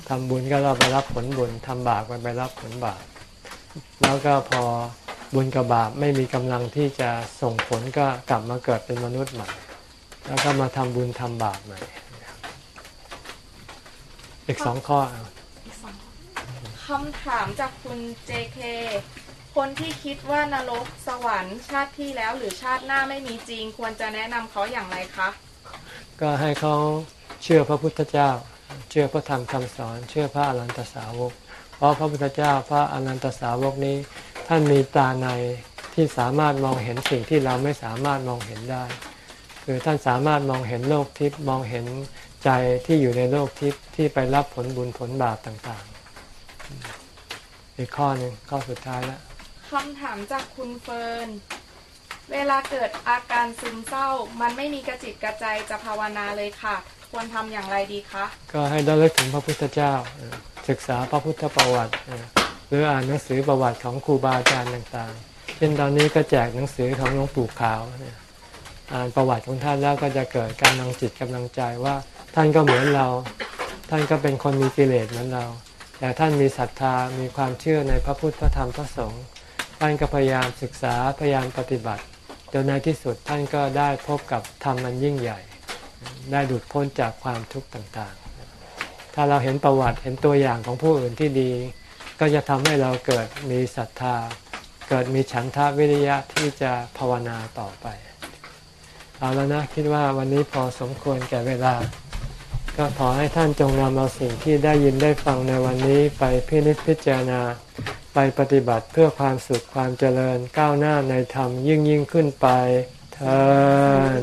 S1: ทำบุญก็เราไปรับผลบุญทำบาปก็ไปรับผลบาปแล้วก็พอบุญกับบาปไม่มีกำลังที่จะส่งผลก็กลับมาเกิดเป็นมนุษย์ใหม่ แล้วก็มาทำบุญทำบาปใหม่ อีกสองข้อเอา
S7: คำถามจากคุณ JK คนที่คิดว่านรกสวรรค์ชาติที่แล้วหรือชาติหน้าไม่มีจริง ควรจะแนะนำเขาอย่างไรคะ
S1: ก็ให้เขาเชื่อพระพุทธเจ้า เชื่อพระธรรมคำสอน เชื่อพระอรันตสาวก เพราะพระพุทธเจ้าพระอรันตสาวกนี้ ท่านมีตาในที่สามารถมองเห็นสิ่งที่เราไม่สามารถมองเห็นได้ คือท่านสามารถมองเห็นโลกทิพย์มองเห็นใจที่อยู่ในโลกทิพย์ที่ไปรับผลบุญผลบาปต่างๆ อีกข้อหนึ่งข้อสุดท้ายแล้ว
S7: คำถามจากคุณเฟิร์นเวลาเกิดอาการซึมเศร้า มันไม่มีกระจิตกระใจจะภาวนาเลยค่ะ ควรทำอย่างไรดีคะ
S1: ก็ให้ระลึกถึงพระพุทธเจ้า ศึกษาพระพุทธประวัติ หรืออ่านหนังสือประวัติของครูบาอาจารย์ต่างๆ เช่นตอนนี้ก็แจกหนังสือของหลวงปู่ขาวอ่านประวัติของท่านแล้วก็จะเกิดกำลังจิตกำลังใจว่าท่านก็เหมือนเรา ท่านก็เป็นคนมีกิเลสเหมือนเรา แต่ท่านมีศรัทธา มีความเชื่อในพระพุทธพระธรรมพระสงฆ์ ท่านก็พยายามศึกษา พยายามปฏิบัติ จนในที่สุดท่านก็ได้พบกับธรรมมันยิ่งใหญ่ ได้หลุดพ้นจากความทุกข์ต่างๆ ถ้าเราเห็นประวัติเห็นตัวอย่างของผู้อื่นที่ดี ก็จะทำให้เราเกิดมีศรัทธา เกิดมีฉันทะวิริยะที่จะภาวนาต่อไป เอาแล้วนะคิดว่าวันนี้พอสมควรแก่เวลา ก็ขอให้ท่านจงนำเอาสิ่งที่ได้ยินได้ฟังในวันนี้ไปพินิจพิจารณาไปปฏิบัติเพื่อความสุขความเจริญก้าวหน้าในธรรมยิ่งยิ่งขึ้นไปเธอ